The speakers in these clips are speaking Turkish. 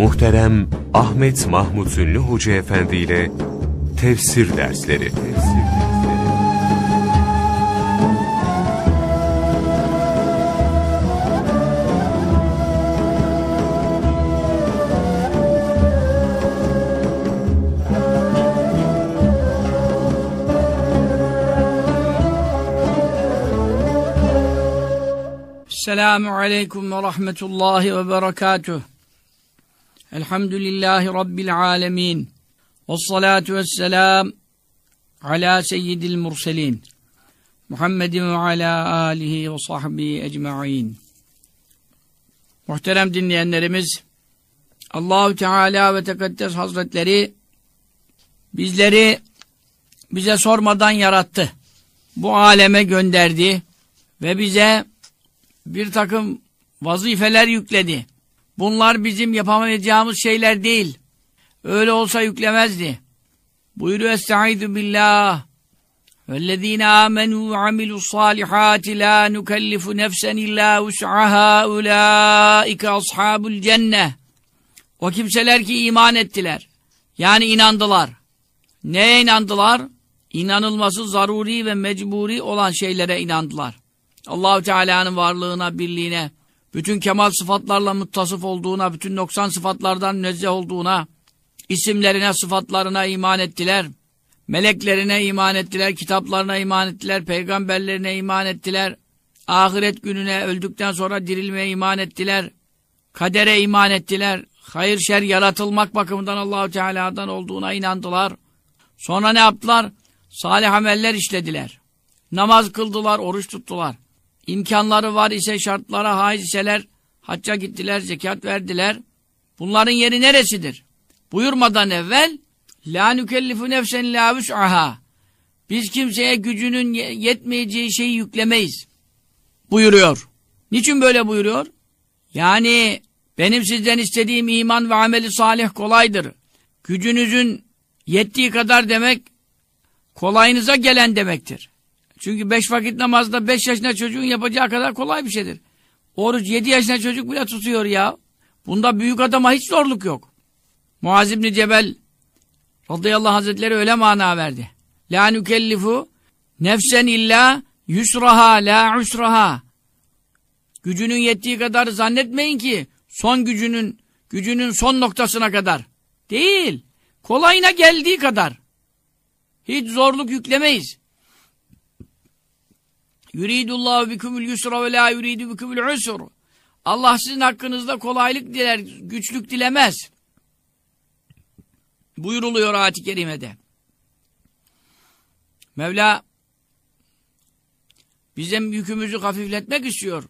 Muhterem Ahmet Mahmut Ünlü Hoca Efendi ile Tefsir Dersleri Esselamu Aleyküm ve Rahmetullahi ve Berekatuh. Elhamdülillahi Rabbil Alemin. Ve salatu ve selam ala seyyidil murselin. Muhammedin ve ala alihi ve sahbihi ecma'in. Muhterem dinleyenlerimiz, Allahu Teala ve Tekaddes Hazretleri bizleri bize sormadan yarattı. Bu aleme gönderdi ve bize bir takım vazifeler yükledi. Bunlar bizim yapamayacağımız şeyler değil. Öyle olsa yüklemezdi. Buyuruyor Estaizu billah. وَالَّذ۪ينَ آمَنُوا وَعَمِلُوا الصَّالِحَاتِ لَا نُكَلِّفُ نَفْسًا إِلَّا وُسْعَهَا اُولَٰئِكَ أَصْحَابُ الْجَنَّةِ O kimseler ki iman ettiler. Yani inandılar. Neye inandılar? İnanılması zaruri ve mecburi olan şeylere inandılar. Allahu Teala'nın varlığına, birliğine, bütün kemal sıfatlarla muttasıf olduğuna, bütün noksan sıfatlardan münezzeh olduğuna, isimlerine, sıfatlarına iman ettiler. Meleklerine iman ettiler, kitaplarına iman ettiler, peygamberlerine iman ettiler. Ahiret gününe öldükten sonra dirilmeye iman ettiler. Kadere iman ettiler. Hayır şer yaratılmak bakımından Allahu Teala'dan olduğuna inandılar. Sonra ne yaptılar? Salih ameller işlediler. Namaz kıldılar, oruç tuttular. İmkanları var ise şartlara haiz iseler hacca gittiler, zekat verdiler. Bunların yeri neresidir? Buyurmadan evvel La nükellifu nefsen la vüs'aha Biz kimseye gücünün yetmeyeceği şeyi yüklemeyiz. Buyuruyor. Niçin böyle buyuruyor? Yani benim sizden istediğim iman ve ameli salih kolaydır. Gücünüzün yettiği kadar demek kolayınıza gelen demektir. Çünkü beş vakit namazda beş yaşında çocuğun yapacağı kadar kolay bir şeydir. Oruç yedi yaşında çocuk bile tutuyor ya. Bunda büyük adama hiç zorluk yok. Muaz İbni Cebel radıyallahu hazretleri öyle mana verdi. La nükellifu nefsen illa yusraha la usraha. Gücünün yettiği kadar zannetmeyin ki son gücünün gücünün son noktasına kadar. Değil. Kolayına geldiği kadar. Hiç zorluk yüklemeyiz. Yuridullahu bikumul yusra ve la yuridu bikumul usr. Allah sizin hakkınızda kolaylık diler, güçlük dilemez. Buyuruluyor ayet-i kerimede. Mevla bizim yükümüzü hafifletmek istiyor.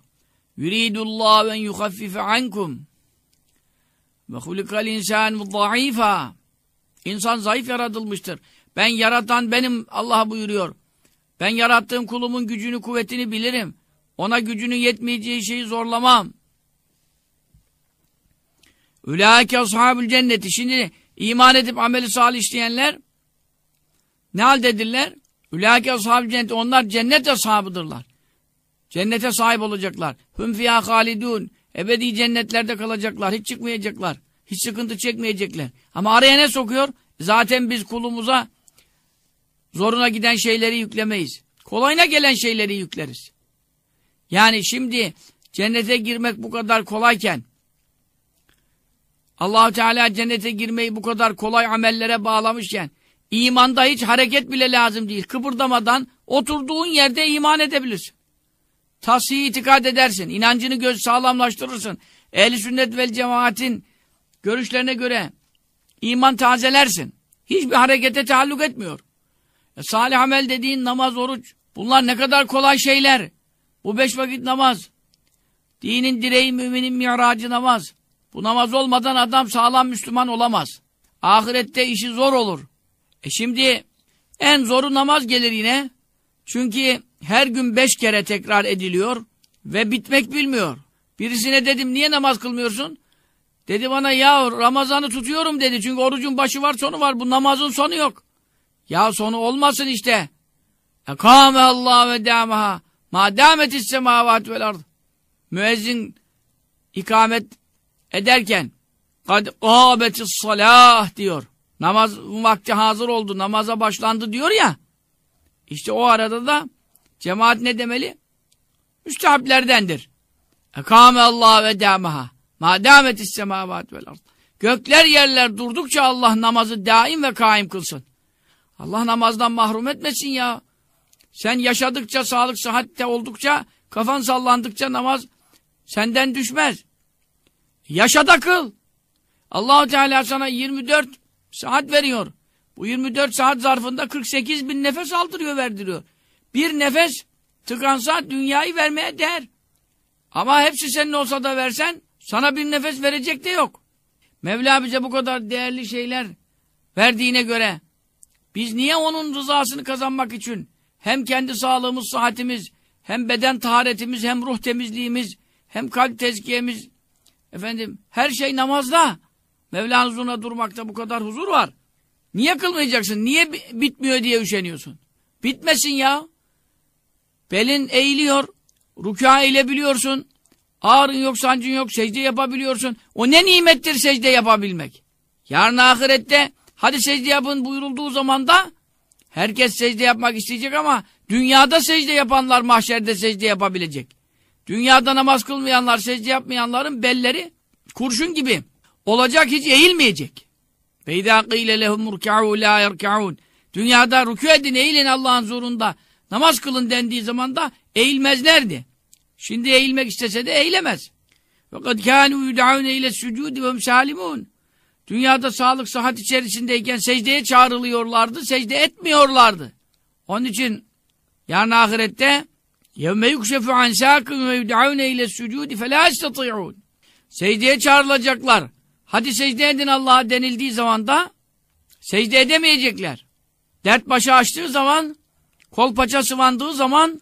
Yuridullahu en yuhaffife ankum. Ve hulikal insan zayıfa. İnsan zayıf yaratılmıştır. Ben yaratan benim Allah buyuruyor. Ben yarattığım kulumun gücünü, kuvvetini bilirim. Ona gücünün yetmeyeceği şeyi zorlamam. Ülâke ashabül cenneti. Şimdi iman edip ameli salih işleyenler ne haldedirler? Ülâke ashabül cenneti. Onlar cennet ashabıdırlar. Cennete sahip olacaklar. Hüm fiyâ halidûn. Ebedi cennetlerde kalacaklar. Hiç çıkmayacaklar. Hiç sıkıntı çekmeyecekler. Ama araya ne sokuyor? Zaten biz kulumuza Zoruna giden şeyleri yüklemeyiz. Kolayına gelen şeyleri yükleriz. Yani şimdi cennete girmek bu kadar kolayken allah Teala cennete girmeyi bu kadar kolay amellere bağlamışken imanda hiç hareket bile lazım değil. Kıpırdamadan oturduğun yerde iman edebilirsin. Tasih itikad edersin. inancını göz sağlamlaştırırsın. Ehli sünnet vel cemaatin görüşlerine göre iman tazelersin. Hiçbir harekete taalluk etmiyor. E, salih amel dediğin namaz, oruç. Bunlar ne kadar kolay şeyler. Bu beş vakit namaz. Dinin direği müminin miracı namaz. Bu namaz olmadan adam sağlam Müslüman olamaz. Ahirette işi zor olur. E şimdi en zoru namaz gelir yine. Çünkü her gün beş kere tekrar ediliyor ve bitmek bilmiyor. Birisine dedim niye namaz kılmıyorsun? Dedi bana ya Ramazan'ı tutuyorum dedi. Çünkü orucun başı var sonu var. Bu namazın sonu yok. Ya sonu olmasın işte. Ekâme Allah ve dâmeha. Ma dâmetis semâvâtu vel ard. Müezzin ikamet ederken kad kâbetis salah diyor. Namaz vakti hazır oldu, namaza başlandı diyor ya. İşte o arada da cemaat ne demeli? Müstehaplerdendir. Ekâme Allah ve dâmeha. Ma dâmetis semâvât vel ard. Gökler yerler durdukça Allah namazı daim ve kaim kılsın. Allah namazdan mahrum etmesin ya. Sen yaşadıkça, sağlık, sıhhatte oldukça, kafan sallandıkça namaz senden düşmez. Yaşa da kıl. Allahu Teala sana 24 saat veriyor. Bu 24 saat zarfında 48 bin nefes aldırıyor, verdiriyor. Bir nefes tıkansa dünyayı vermeye değer. Ama hepsi senin olsa da versen sana bir nefes verecek de yok. Mevla bize bu kadar değerli şeyler verdiğine göre biz niye onun rızasını kazanmak için hem kendi sağlığımız, sıhhatimiz, hem beden taharetimiz, hem ruh temizliğimiz, hem kalp tezkiyemiz, efendim her şey namazda. Mevla'nın huzuruna durmakta bu kadar huzur var. Niye kılmayacaksın? Niye bitmiyor diye üşeniyorsun? Bitmesin ya. Belin eğiliyor, rükâ eğilebiliyorsun. Ağrın yok, sancın yok, secde yapabiliyorsun. O ne nimettir secde yapabilmek. Yarın ahirette hadi secde yapın buyurulduğu zaman da herkes secde yapmak isteyecek ama dünyada secde yapanlar mahşerde secde yapabilecek. Dünyada namaz kılmayanlar, secde yapmayanların belleri kurşun gibi olacak hiç eğilmeyecek. Kıyle lehum ruk'u la yerka'un. Dünyada rükû edin, eğilin Allah'ın zorunda. Namaz kılın dendiği zaman da eğilmezlerdi. Şimdi eğilmek istese de eğilemez. Kad kânû yud'ûne ile sücûdi ve salimun. Dünyada sağlık sıhhat içerisindeyken secdeye çağrılıyorlardı, secde etmiyorlardı. Onun için yarın ahirette an sâkın ve yud'ûne ile sücûdi fe lâ istatî'ûn. Secdeye çağrılacaklar. Hadi secde edin Allah'a denildiği zaman da secde edemeyecekler. Dert başı açtığı zaman, kol paça sıvandığı zaman,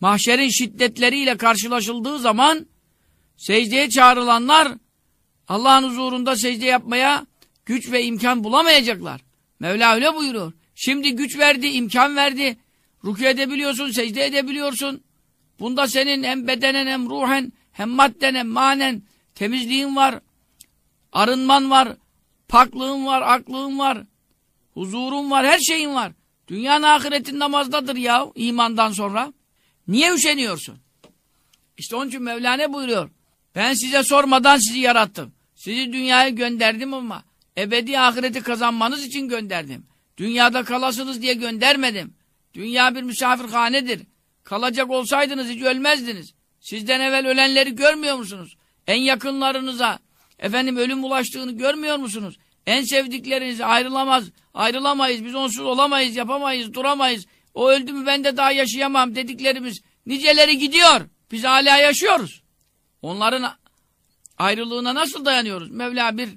mahşerin şiddetleriyle karşılaşıldığı zaman, secdeye çağrılanlar, Allah'ın huzurunda secde yapmaya güç ve imkan bulamayacaklar. Mevla öyle buyuruyor. Şimdi güç verdi, imkan verdi. Rükû edebiliyorsun, secde edebiliyorsun. Bunda senin hem bedenen hem ruhen, hem madden hem manen temizliğin var, arınman var, paklığın var, aklığın var, huzurun var, her şeyin var. Dünyanın ahiretin namazdadır ya imandan sonra. Niye üşeniyorsun? İşte onun için Mevlana buyuruyor. Ben size sormadan sizi yarattım. Sizi dünyaya gönderdim ama ebedi ahireti kazanmanız için gönderdim. Dünyada kalasınız diye göndermedim. Dünya bir misafirhanedir. Kalacak olsaydınız hiç ölmezdiniz. Sizden evvel ölenleri görmüyor musunuz? En yakınlarınıza efendim ölüm ulaştığını görmüyor musunuz? En sevdikleriniz ayrılamaz, ayrılamayız, biz onsuz olamayız, yapamayız, duramayız. O öldü mü ben de daha yaşayamam dediklerimiz niceleri gidiyor. Biz hala yaşıyoruz. Onların ayrılığına nasıl dayanıyoruz? Mevla bir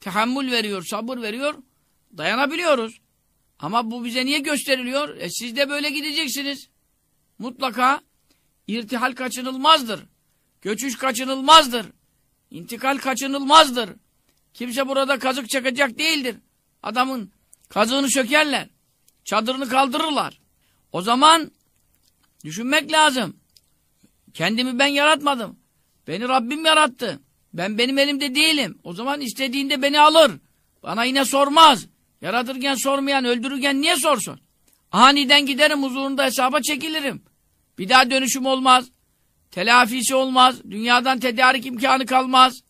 tehammül veriyor, sabır veriyor, dayanabiliyoruz. Ama bu bize niye gösteriliyor? E siz de böyle gideceksiniz. Mutlaka irtihal kaçınılmazdır. Göçüş kaçınılmazdır. İntikal kaçınılmazdır. Kimse burada kazık çakacak değildir. Adamın kazığını sökerler. Çadırını kaldırırlar. O zaman düşünmek lazım. Kendimi ben yaratmadım. Beni Rabbim yarattı. Ben benim elimde değilim. O zaman istediğinde beni alır. Bana yine sormaz. Yaratırken sormayan, öldürürken niye sorsun? Aniden giderim huzurunda hesaba çekilirim. Bir daha dönüşüm olmaz. Telafisi olmaz. Dünyadan tedarik imkanı kalmaz.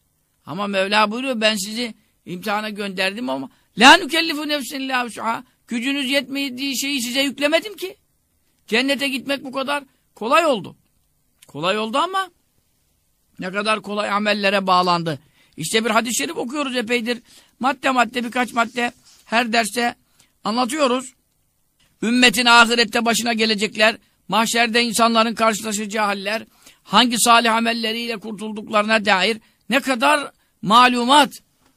Ama Mevla buyuruyor ben sizi imtihana gönderdim ama la nükellifu nefsin illa Gücünüz yetmediği şeyi size yüklemedim ki. Cennete gitmek bu kadar kolay oldu. Kolay oldu ama ne kadar kolay amellere bağlandı. İşte bir hadis-i şerif okuyoruz epeydir. Madde madde birkaç madde her derste anlatıyoruz. Ümmetin ahirette başına gelecekler, mahşerde insanların karşılaşacağı haller, hangi salih amelleriyle kurtulduklarına dair ne kadar malumat,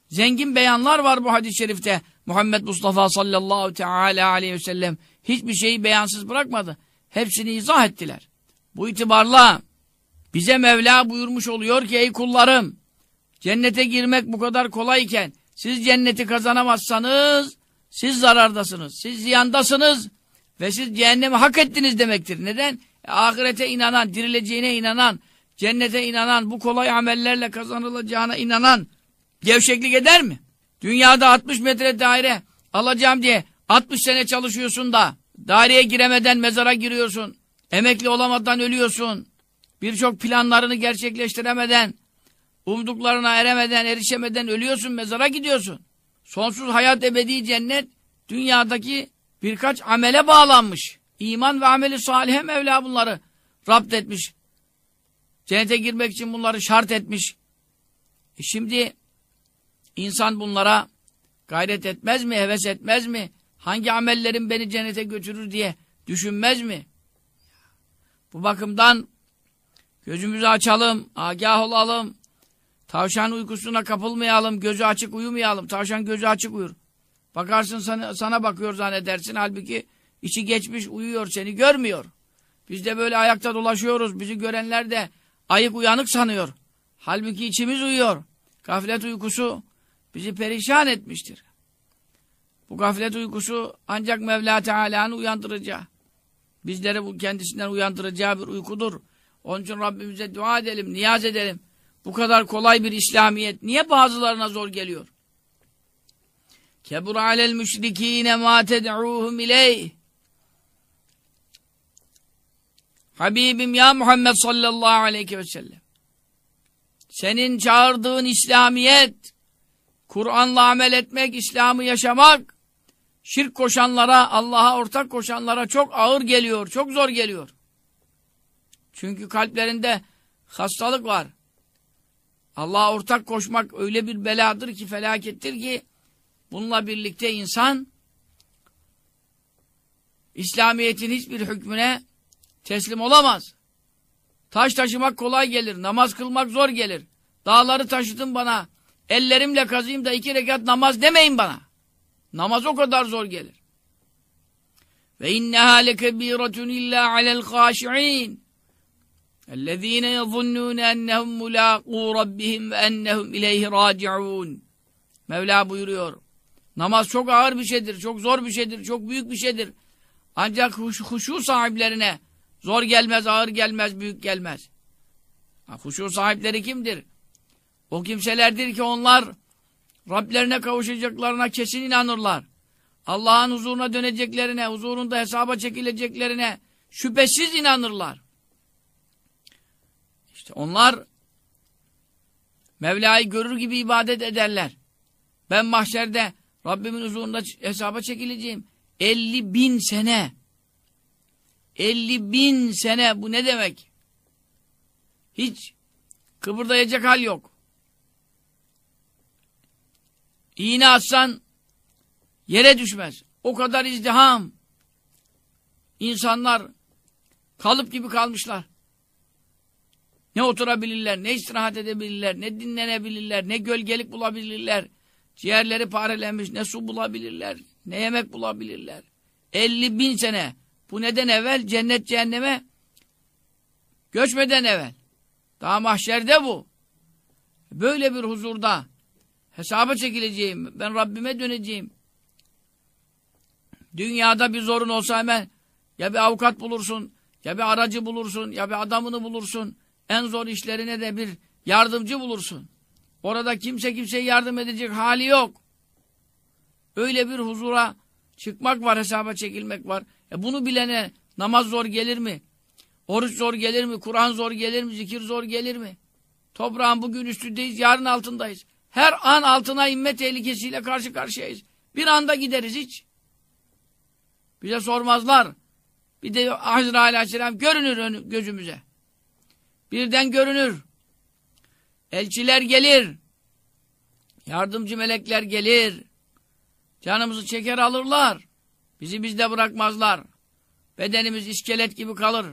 zengin beyanlar var bu hadis-i şerifte. Muhammed Mustafa sallallahu teala aleyhi ve sellem hiçbir şeyi beyansız bırakmadı. Hepsini izah ettiler. Bu itibarla bize Mevla buyurmuş oluyor ki ey kullarım cennete girmek bu kadar kolayken siz cenneti kazanamazsanız siz zarardasınız, siz ziyandasınız ve siz cehennemi hak ettiniz demektir. Neden? E, ahirete inanan, dirileceğine inanan, cennete inanan, bu kolay amellerle kazanılacağına inanan Gevşeklik eder mi? Dünyada 60 metre daire alacağım diye 60 sene çalışıyorsun da daireye giremeden mezara giriyorsun. Emekli olamadan ölüyorsun. Birçok planlarını gerçekleştiremeden, umduklarına eremeden, erişemeden ölüyorsun, mezara gidiyorsun. Sonsuz hayat ebedi cennet dünyadaki birkaç amele bağlanmış. İman ve ameli salihe Mevla bunları rapt etmiş. Cennete girmek için bunları şart etmiş. E şimdi insan bunlara gayret etmez mi, heves etmez mi? Hangi amellerim beni cennete götürür diye düşünmez mi? Bu bakımdan gözümüzü açalım, agah olalım. Tavşan uykusuna kapılmayalım, gözü açık uyumayalım. Tavşan gözü açık uyur. Bakarsın sana, sana bakıyor zannedersin. Halbuki içi geçmiş uyuyor, seni görmüyor. Biz de böyle ayakta dolaşıyoruz. Bizi görenler de ayık uyanık sanıyor. Halbuki içimiz uyuyor. Gaflet uykusu bizi perişan etmiştir. Bu gaflet uykusu ancak Mevla Teala'nın uyandıracağı. Bizleri bu kendisinden uyandıracağı bir uykudur. Onun için Rabbimize dua edelim, niyaz edelim. Bu kadar kolay bir İslamiyet niye bazılarına zor geliyor? Kebur alel müşrikîne mâ ted'ûhum ileyh. Habibim ya Muhammed sallallahu aleyhi ve sellem. Senin çağırdığın İslamiyet, Kur'an'la amel etmek, İslam'ı yaşamak, şirk koşanlara, Allah'a ortak koşanlara çok ağır geliyor, çok zor geliyor. Çünkü kalplerinde hastalık var. Allah'a ortak koşmak öyle bir beladır ki, felakettir ki, bununla birlikte insan, İslamiyet'in hiçbir hükmüne teslim olamaz. Taş taşımak kolay gelir, namaz kılmak zor gelir. Dağları taşıdın bana, ellerimle kazıyım da iki rekat namaz demeyin bana. Namaz o kadar zor gelir. Ve inneha lekebiratun illa alel khâşi'in. Yazunnûne ennehum mulâkû rabbihim ve ennehum ileyhi râci'ûn. Mevla buyuruyor. Namaz çok ağır bir şeydir, çok zor bir şeydir, çok büyük bir şeydir. Ancak huş, huşu sahiplerine zor gelmez, ağır gelmez, büyük gelmez. Huşu sahipleri kimdir? O kimselerdir ki onlar Rablerine kavuşacaklarına kesin inanırlar. Allah'ın huzuruna döneceklerine, huzurunda hesaba çekileceklerine şüphesiz inanırlar. İşte onlar Mevla'yı görür gibi ibadet ederler. Ben mahşerde Rabbimin huzurunda hesaba çekileceğim. 50 bin sene 50 bin sene bu ne demek? Hiç kıpırdayacak hal yok. İğne atsan yere düşmez. O kadar izdiham. İnsanlar kalıp gibi kalmışlar. Ne oturabilirler, ne istirahat edebilirler, ne dinlenebilirler, ne gölgelik bulabilirler. Ciğerleri parelenmiş, ne su bulabilirler, ne yemek bulabilirler. 50 bin sene. Bu neden evvel? Cennet cehenneme göçmeden evvel. Daha mahşerde bu. Böyle bir huzurda hesaba çekileceğim. Ben Rabbime döneceğim. Dünyada bir zorun olsa hemen ya bir avukat bulursun, ya bir aracı bulursun, ya bir adamını bulursun. En zor işlerine de bir yardımcı bulursun. Orada kimse kimseye yardım edecek hali yok. Öyle bir huzura çıkmak var, hesaba çekilmek var. E bunu bilene namaz zor gelir mi? Oruç zor gelir mi? Kur'an zor gelir mi? Zikir zor gelir mi? Toprağın bugün üstündeyiz, yarın altındayız. Her an altına inme tehlikesiyle karşı karşıyayız. Bir anda gideriz hiç. Bize sormazlar. Bir de Hazreti Aleyhisselam görünür gözümüze. Birden görünür. Elçiler gelir. Yardımcı melekler gelir. Canımızı çeker alırlar. Bizi bizde bırakmazlar. Bedenimiz iskelet gibi kalır.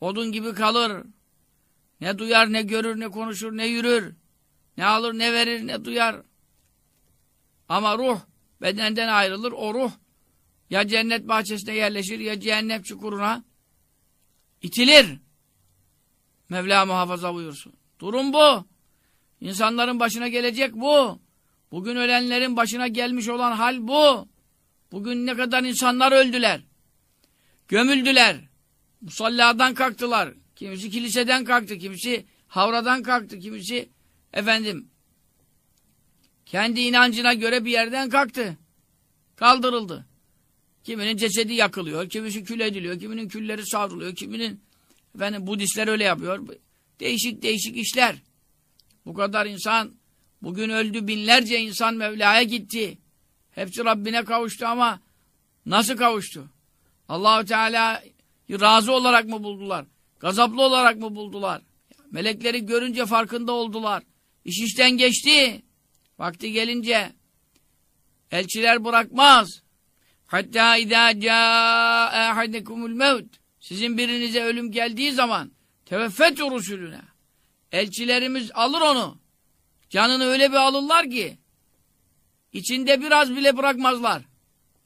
Odun gibi kalır. Ne duyar, ne görür, ne konuşur, ne yürür. Ne alır, ne verir, ne duyar. Ama ruh bedenden ayrılır. O ruh ya cennet bahçesine yerleşir ya cehennem çukuruna itilir. Mevla muhafaza buyursun. Durum bu. İnsanların başına gelecek bu. Bugün ölenlerin başına gelmiş olan hal bu. Bugün ne kadar insanlar öldüler. Gömüldüler. Musalladan kalktılar. Kimisi kiliseden kalktı, kimisi havradan kalktı, kimisi efendim Kendi inancına göre bir yerden kalktı. Kaldırıldı. Kiminin cesedi yakılıyor, kimisi kül ediliyor, kiminin külleri savruluyor, kiminin efendim Budistler öyle yapıyor. Değişik değişik işler. Bu kadar insan bugün öldü binlerce insan Mevla'ya gitti. Hepsi Rabbine kavuştu ama nasıl kavuştu? Allahu Teala razı olarak mı buldular? Gazaplı olarak mı buldular? Melekleri görünce farkında oldular. İş işten geçti. Vakti gelince elçiler bırakmaz. Hatta idâ câe ahadekumul mevt. Sizin birinize ölüm geldiği zaman teveffetü rusulüne. Elçilerimiz alır onu. Canını öyle bir alırlar ki içinde biraz bile bırakmazlar.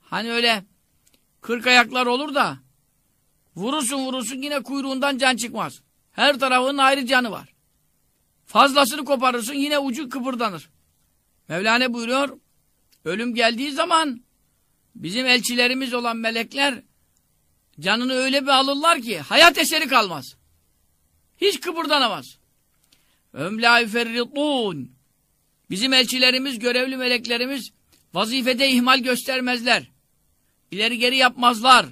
Hani öyle kırk ayaklar olur da vurursun vurursun yine kuyruğundan can çıkmaz. Her tarafının ayrı canı var. Fazlasını koparırsın yine ucu kıpırdanır. Mevlana buyuruyor ölüm geldiği zaman bizim elçilerimiz olan melekler canını öyle bir alırlar ki hayat eseri kalmaz. Hiç kıpırdanamaz. Ömlâ yüferritûn. Bizim elçilerimiz, görevli meleklerimiz vazifede ihmal göstermezler. İleri geri yapmazlar.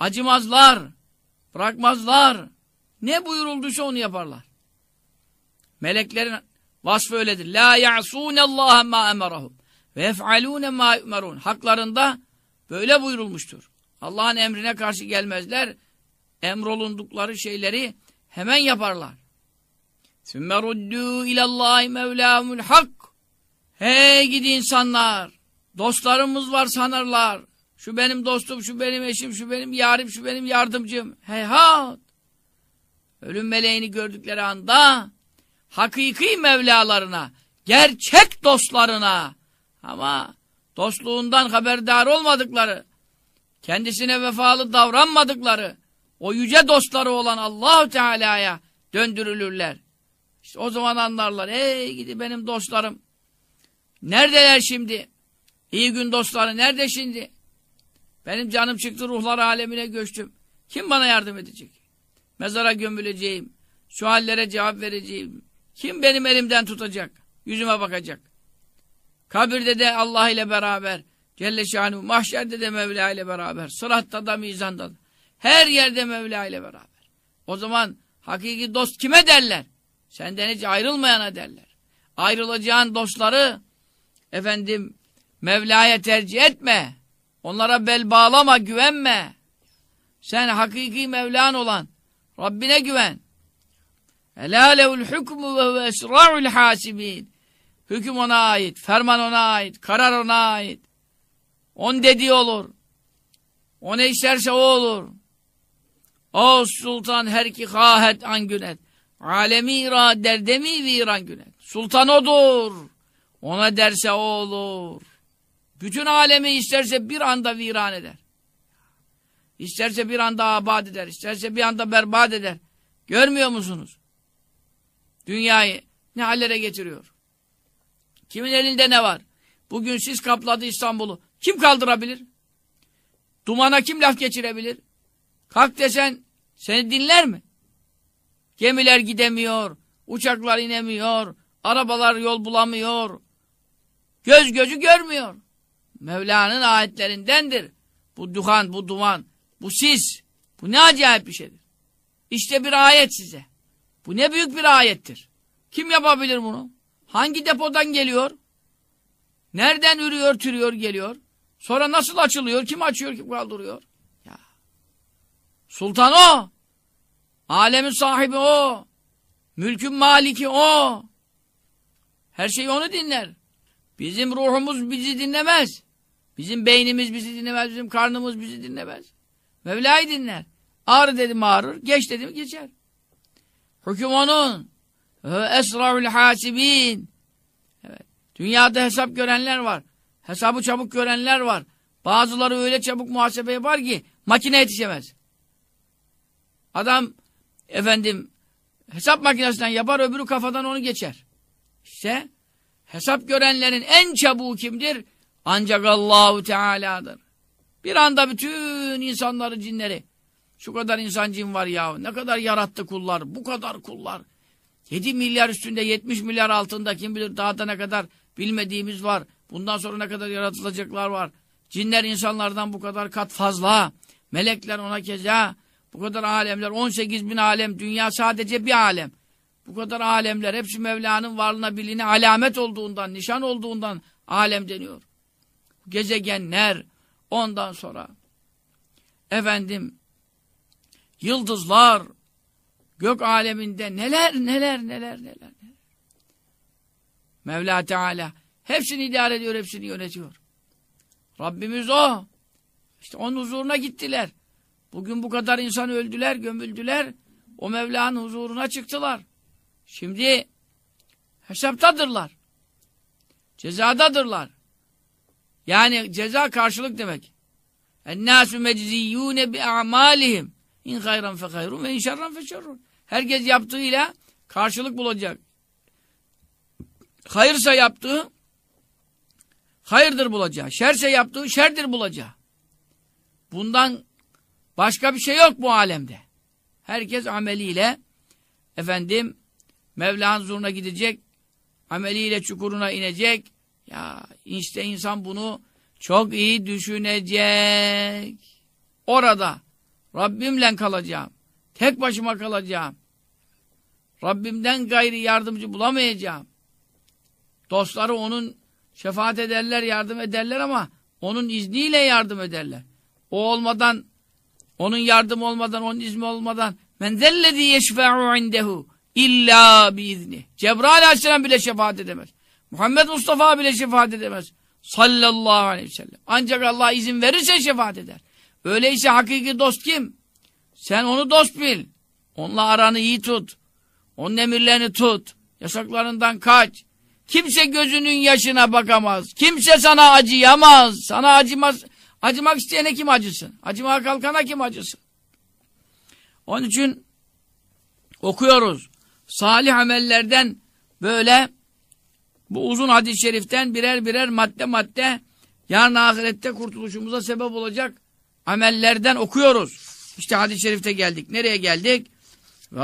Acımazlar. Bırakmazlar. Ne buyurulduysa onu yaparlar. Meleklerin vasfı öyledir. La ya'sûnallâhe mâ emerahum ve mâ yu'merûn. Haklarında böyle buyurulmuştur. Allah'ın emrine karşı gelmezler. Emrolundukları şeyleri hemen yaparlar. ثُمَّ رُدُّوا اِلَى اللّٰهِ مَوْلَاهُمُ الْحَقِّ Hey gidi insanlar! Dostlarımız var sanırlar. Şu benim dostum, şu benim eşim, şu benim yarim, şu benim yardımcım. Heyhat! Ölüm meleğini gördükleri anda hakiki Mevlalarına, gerçek dostlarına ama dostluğundan haberdar olmadıkları, kendisine vefalı davranmadıkları, o yüce dostları olan Allahu Teala'ya döndürülürler. İşte o zaman anlarlar. Ey gidi benim dostlarım. Neredeler şimdi? İyi gün dostları nerede şimdi? Benim canım çıktı ruhlar alemine göçtüm. Kim bana yardım edecek? Mezara gömüleceğim. Şu hallere cevap vereceğim. Kim benim elimden tutacak? Yüzüme bakacak. Kabirde de Allah ile beraber. Celle şanuhu. Mahşerde de Mevla ile beraber. Sıratta da mizanda da. Her yerde Mevla ile beraber. O zaman hakiki dost kime derler? Senden hiç ayrılmayana derler. Ayrılacağın dostları efendim Mevla'ya tercih etme. Onlara bel bağlama, güvenme. Sen hakiki Mevlan olan Rabbine güven. Elâ lehul hükmü ve esra'ul hasibin. Hüküm ona ait, ferman ona ait, karar ona ait. On dediği olur. O ne isterse o olur. O sultan her ki kahet an günet. Alemi ira derdemi viran günet. Sultan odur. Ona derse o olur. Bütün alemi isterse bir anda viran eder. İsterse bir anda abad eder. isterse bir anda berbat eder. Görmüyor musunuz? Dünyayı ne hallere getiriyor? Kimin elinde ne var? Bugün siz kapladı İstanbul'u. Kim kaldırabilir? Dumana kim laf geçirebilir? Kalk desen seni dinler mi? Gemiler gidemiyor, uçaklar inemiyor, arabalar yol bulamıyor. Göz gözü görmüyor. Mevla'nın ayetlerindendir. Bu duhan, bu duman, bu sis. Bu ne acayip bir şeydir. İşte bir ayet size. Bu ne büyük bir ayettir. Kim yapabilir bunu? Hangi depodan geliyor? Nereden ürüyor, türüyor, geliyor? Sonra nasıl açılıyor? Kim açıyor, kim kaldırıyor? Ya. Sultan o. Alemin sahibi o. Mülkün maliki o. Her şeyi onu dinler. Bizim ruhumuz bizi dinlemez. Bizim beynimiz bizi dinlemez. Bizim karnımız bizi dinlemez. Mevla'yı dinler. Ağrı dedim ağrır. Geç dedim geçer. Hüküm onun. Esra'ul hasibin. Evet. Dünyada hesap görenler var. Hesabı çabuk görenler var. Bazıları öyle çabuk muhasebe yapar ki makine yetişemez. Adam efendim hesap makinesinden yapar öbürü kafadan onu geçer. İşte hesap görenlerin en çabuğu kimdir? Ancak Allahu Teala'dır. Bir anda bütün insanları, cinleri şu kadar insan cin var ya. Ne kadar yarattı kullar. Bu kadar kullar. 7 milyar üstünde 70 milyar altında kim bilir daha da ne kadar Bilmediğimiz var. Bundan sonra ne kadar yaratılacaklar var. Cinler insanlardan bu kadar kat fazla. Melekler ona keza. Bu kadar alemler. 18 bin alem. Dünya sadece bir alem. Bu kadar alemler. Hepsi Mevla'nın varlığına birliğine alamet olduğundan, nişan olduğundan alem deniyor. Gezegenler. Ondan sonra efendim yıldızlar gök aleminde neler neler neler neler. neler. Mevla Teala Hepsini idare ediyor, hepsini yönetiyor. Rabbimiz o. İşte onun huzuruna gittiler. Bugün bu kadar insan öldüler, gömüldüler. O Mevla'nın huzuruna çıktılar. Şimdi hesaptadırlar. Cezadadırlar. Yani ceza karşılık demek. Ennâsü mecziyûne bi'amâlihim. İn hayran fe hayrun ve in şerran fe şerrun. Herkes yaptığıyla karşılık bulacak. Hayırsa yaptığı hayırdır bulacağı. Şerse yaptığı şerdir bulacağı. Bundan başka bir şey yok bu alemde. Herkes ameliyle efendim Mevla'nın huzuruna gidecek. Ameliyle çukuruna inecek. Ya işte insan bunu çok iyi düşünecek. Orada Rabbimle kalacağım. Tek başıma kalacağım. Rabbimden gayri yardımcı bulamayacağım. Dostları onun şefaat ederler, yardım ederler ama onun izniyle yardım ederler. O olmadan, onun yardım olmadan, onun izni olmadan men zellezî yeşfe'u indehu illa biizni. Cebrail aleyhisselam bile şefaat edemez. Muhammed Mustafa bile şefaat edemez. Sallallahu aleyhi ve sellem. Ancak Allah izin verirse şefaat eder. Öyleyse hakiki dost kim? Sen onu dost bil. Onunla aranı iyi tut. Onun emirlerini tut. Yasaklarından kaç. Kimse gözünün yaşına bakamaz. Kimse sana acıyamaz. Sana acımaz. Acımak isteyene kim acısın? Acımaya kalkana kim acısın? Onun için okuyoruz. Salih amellerden böyle bu uzun hadis-i şeriften birer birer madde madde yarın ahirette kurtuluşumuza sebep olacak amellerden okuyoruz. İşte hadis-i şerifte geldik. Nereye geldik? Ve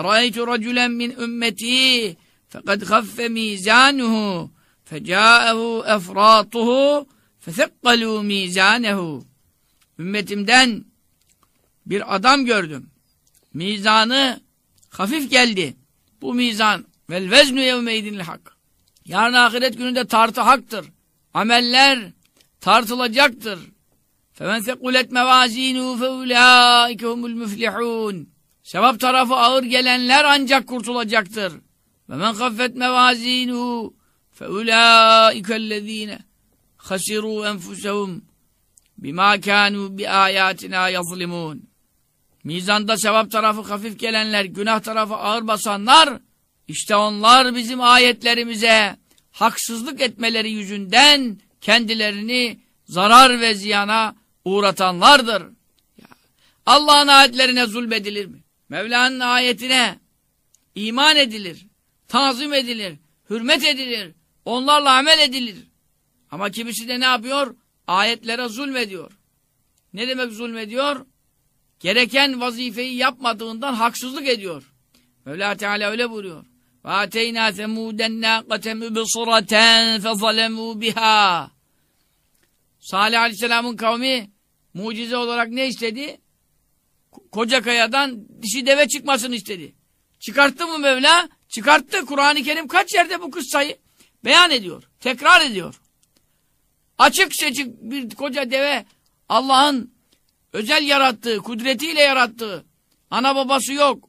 raculen min ümmeti fekad khaffe mizanuhu feca'ehu efratuhu fethekkalu mizanehu Ümmetimden bir adam gördüm. Mizanı hafif geldi. Bu mizan vel veznu yevmeydinil hak. Yarın ahiret gününde tartı haktır. Ameller tartılacaktır. فَمَنْ ثَقُلَتْ مَوَازِينُهُ فَاُولَٰئِكَ هُمُ الْمُفْلِحُونَ Sevap tarafı ağır gelenler ancak kurtulacaktır. Ve men gaffet mevazinuhu fe ulaikellezine hasiru enfusehum bima kanu bi ayatina yazlimun. Mizanda sevap tarafı hafif gelenler, günah tarafı ağır basanlar, işte onlar bizim ayetlerimize haksızlık etmeleri yüzünden kendilerini zarar ve ziyana uğratanlardır. Allah'ın ayetlerine zulmedilir mi? Mevla'nın ayetine iman edilir tazim edilir, hürmet edilir, onlarla amel edilir. Ama kimisi de ne yapıyor? Ayetlere zulmediyor. Ne demek zulmediyor? Gereken vazifeyi yapmadığından haksızlık ediyor. Mevla Teala öyle buyuruyor. وَاَتَيْنَا ثَمُودَ النَّاقَةَ مُبْصُرَةً فَظَلَمُوا بِهَا Salih Aleyhisselam'ın kavmi mucize olarak ne istedi? Koca kayadan dişi deve çıkmasını istedi. Çıkarttı mı Mevla? Çıkarttı. Kur'an-ı Kerim kaç yerde bu kıssayı beyan ediyor. Tekrar ediyor. Açık seçik bir koca deve Allah'ın özel yarattığı, kudretiyle yarattığı. Ana babası yok.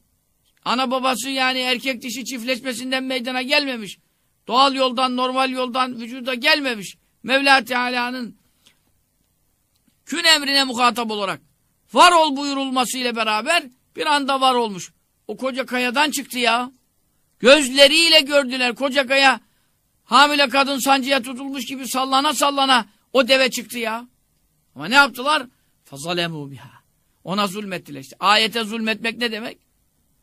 Ana babası yani erkek dişi çiftleşmesinden meydana gelmemiş. Doğal yoldan, normal yoldan vücuda gelmemiş. Mevla Teala'nın kün emrine muhatap olarak var ol buyurulmasıyla beraber bir anda var olmuş. O koca kayadan çıktı ya. Gözleriyle gördüler koca kaya hamile kadın sancıya tutulmuş gibi sallana sallana o deve çıktı ya. Ama ne yaptılar? Fazalemu biha. Ona zulmettiler işte. Ayete zulmetmek ne demek?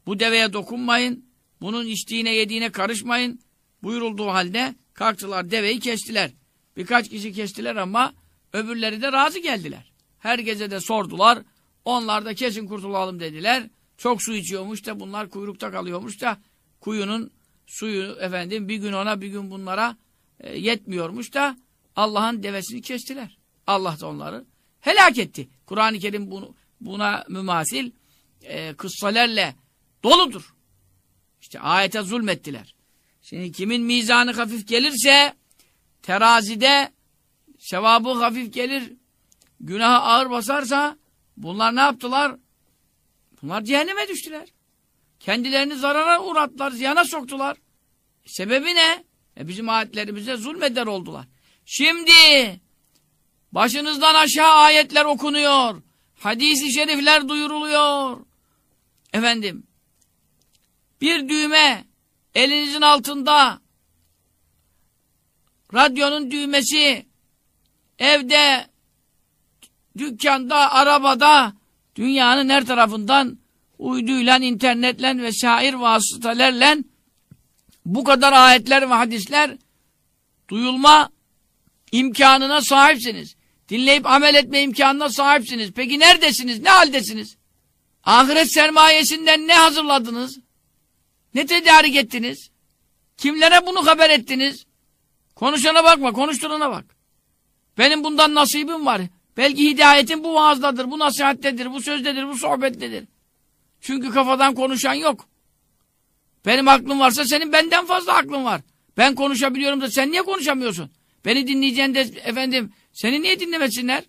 Bu deveye dokunmayın. Bunun içtiğine yediğine karışmayın. Buyurulduğu halde kalktılar deveyi kestiler. Birkaç kişi kestiler ama öbürleri de razı geldiler. Her gece de sordular. Onlar da kesin kurtulalım dediler. Çok su içiyormuş da bunlar kuyrukta kalıyormuş da kuyunun suyu efendim bir gün ona bir gün bunlara e, yetmiyormuş da Allah'ın devesini kestiler. Allah da onları helak etti. Kur'an-ı Kerim bunu, buna mümasil e, kıssalerle doludur. İşte ayete zulmettiler. Şimdi kimin mizanı hafif gelirse terazide sevabı hafif gelir, günaha ağır basarsa bunlar ne yaptılar? Bunlar cehenneme düştüler. Kendilerini zarara uğrattılar, ziyana soktular. Sebebi ne? E bizim ayetlerimize zulmeder oldular. Şimdi başınızdan aşağı ayetler okunuyor. Hadis-i şerifler duyuruluyor. Efendim, bir düğme elinizin altında radyonun düğmesi evde dükkanda, arabada dünyanın her tarafından uyduyla, internetle ve şair vasıtalarla bu kadar ayetler ve hadisler duyulma imkanına sahipsiniz. Dinleyip amel etme imkanına sahipsiniz. Peki neredesiniz? Ne haldesiniz? Ahiret sermayesinden ne hazırladınız? Ne tedarik ettiniz? Kimlere bunu haber ettiniz? Konuşana bakma, konuşturana bak. Benim bundan nasibim var. Belki hidayetin bu vaazdadır, bu nasihattedir, bu sözdedir, bu sohbettedir. Çünkü kafadan konuşan yok. Benim aklım varsa senin benden fazla aklın var. Ben konuşabiliyorum da sen niye konuşamıyorsun? Beni dinleyeceğin de efendim seni niye dinlemesinler?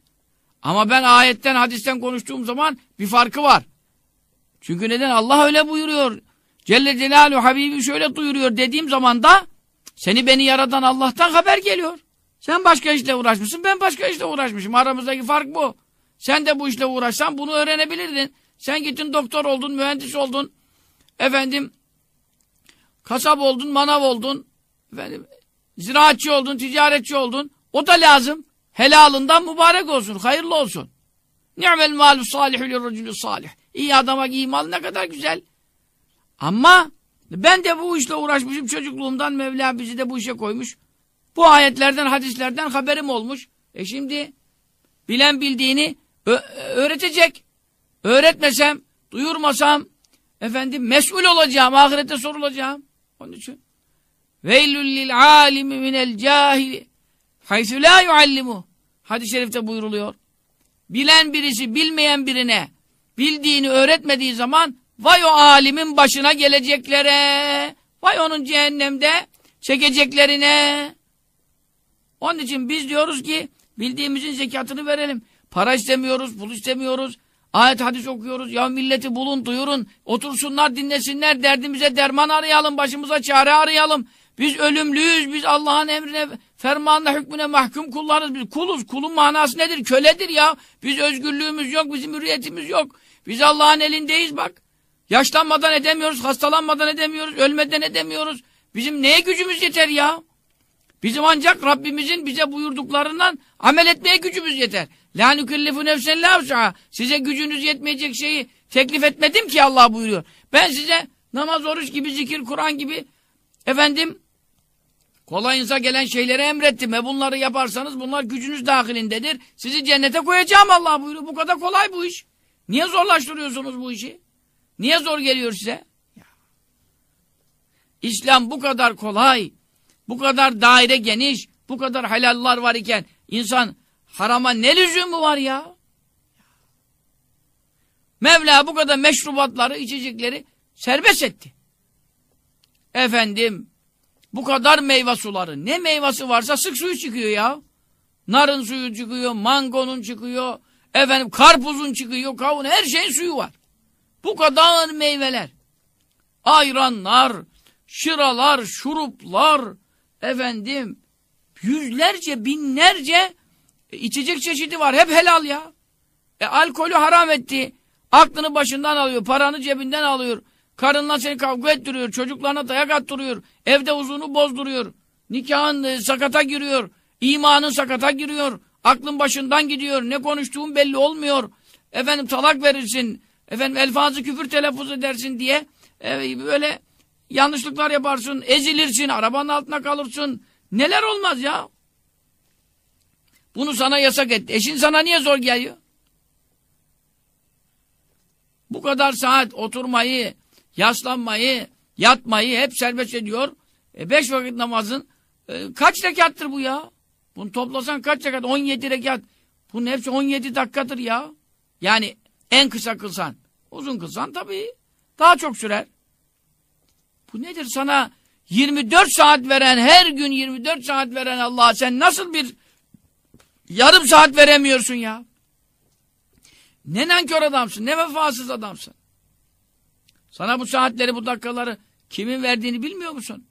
Ama ben ayetten, hadisten konuştuğum zaman bir farkı var. Çünkü neden? Allah öyle buyuruyor. Celle Celaluhu Habibi şöyle duyuruyor dediğim zaman da seni beni yaradan Allah'tan haber geliyor. Sen başka işle uğraşmışsın, ben başka işle uğraşmışım. Aramızdaki fark bu. Sen de bu işle uğraşsan bunu öğrenebilirdin. Sen gittin doktor oldun, mühendis oldun. Efendim, kasap oldun, manav oldun. Efendim, ziraatçı oldun, ticaretçi oldun. O da lazım. Helalından mübarek olsun, hayırlı olsun. Ni'mel malu salihu lirracülü salih. İyi adama iyi mal ne kadar güzel. Ama ben de bu işle uğraşmışım çocukluğumdan Mevla bizi de bu işe koymuş. Bu ayetlerden, hadislerden haberim olmuş. E şimdi bilen bildiğini öğretecek. Öğretmesem, duyurmasam efendim mesul olacağım, ahirette sorulacağım. Onun için veylül lil alimi minel cahili haythu la yuallimu hadis-i şerifte buyuruluyor. Bilen birisi bilmeyen birine bildiğini öğretmediği zaman vay o alimin başına geleceklere vay onun cehennemde çekeceklerine onun için biz diyoruz ki bildiğimizin zekatını verelim. Para istemiyoruz, pul istemiyoruz. Ayet hadis okuyoruz. Ya milleti bulun, duyurun. Otursunlar, dinlesinler. Derdimize derman arayalım. Başımıza çare arayalım. Biz ölümlüyüz. Biz Allah'ın emrine, fermanına, hükmüne mahkum kullarız. Biz kuluz. Kulun manası nedir? Köledir ya. Biz özgürlüğümüz yok. Bizim hürriyetimiz yok. Biz Allah'ın elindeyiz bak. Yaşlanmadan edemiyoruz. Hastalanmadan edemiyoruz. Ölmeden edemiyoruz. Bizim neye gücümüz yeter ya? Bizim ancak Rabbimizin bize buyurduklarından amel etmeye gücümüz yeter. La nukellifu nefsen la Size gücünüz yetmeyecek şeyi teklif etmedim ki Allah buyuruyor. Ben size namaz, oruç gibi, zikir, Kur'an gibi efendim kolayınıza gelen şeyleri emrettim. E bunları yaparsanız bunlar gücünüz dahilindedir. Sizi cennete koyacağım Allah buyuruyor. Bu kadar kolay bu iş. Niye zorlaştırıyorsunuz bu işi? Niye zor geliyor size? İslam bu kadar kolay. Bu kadar daire geniş, bu kadar helallar var iken insan harama ne lüzumu var ya? Mevla bu kadar meşrubatları, içecekleri serbest etti. Efendim, bu kadar meyve suları, ne meyvası varsa sık suyu çıkıyor ya. Narın suyu çıkıyor, mangonun çıkıyor, efendim karpuzun çıkıyor, kavun, her şeyin suyu var. Bu kadar meyveler. Ayranlar, şıralar, şuruplar, efendim yüzlerce, binlerce içecek çeşidi var. Hep helal ya. E alkolü haram etti. Aklını başından alıyor, paranı cebinden alıyor. Karınla seni kavga ettiriyor, çocuklarına dayak attırıyor. Evde huzunu bozduruyor. Nikahın e, sakata giriyor. imanın sakata giriyor. Aklın başından gidiyor. Ne konuştuğun belli olmuyor. Efendim talak verirsin. Efendim elfazı küfür telaffuz edersin diye e, böyle yanlışlıklar yaparsın, ezilirsin, arabanın altına kalırsın. Neler olmaz ya? Bunu sana yasak etti. Eşin sana niye zor geliyor? Bu kadar saat oturmayı, yaslanmayı, yatmayı hep serbest ediyor. E beş vakit namazın e, kaç rekattır bu ya? Bunu toplasan kaç rekat? 17 rekat. Bunun hepsi 17 dakikadır ya. Yani en kısa kılsan. Uzun kılsan tabii daha çok sürer. Bu nedir sana 24 saat veren, her gün 24 saat veren Allah sen nasıl bir yarım saat veremiyorsun ya? Ne nankör adamsın, ne vefasız adamsın. Sana bu saatleri, bu dakikaları kimin verdiğini bilmiyor musun?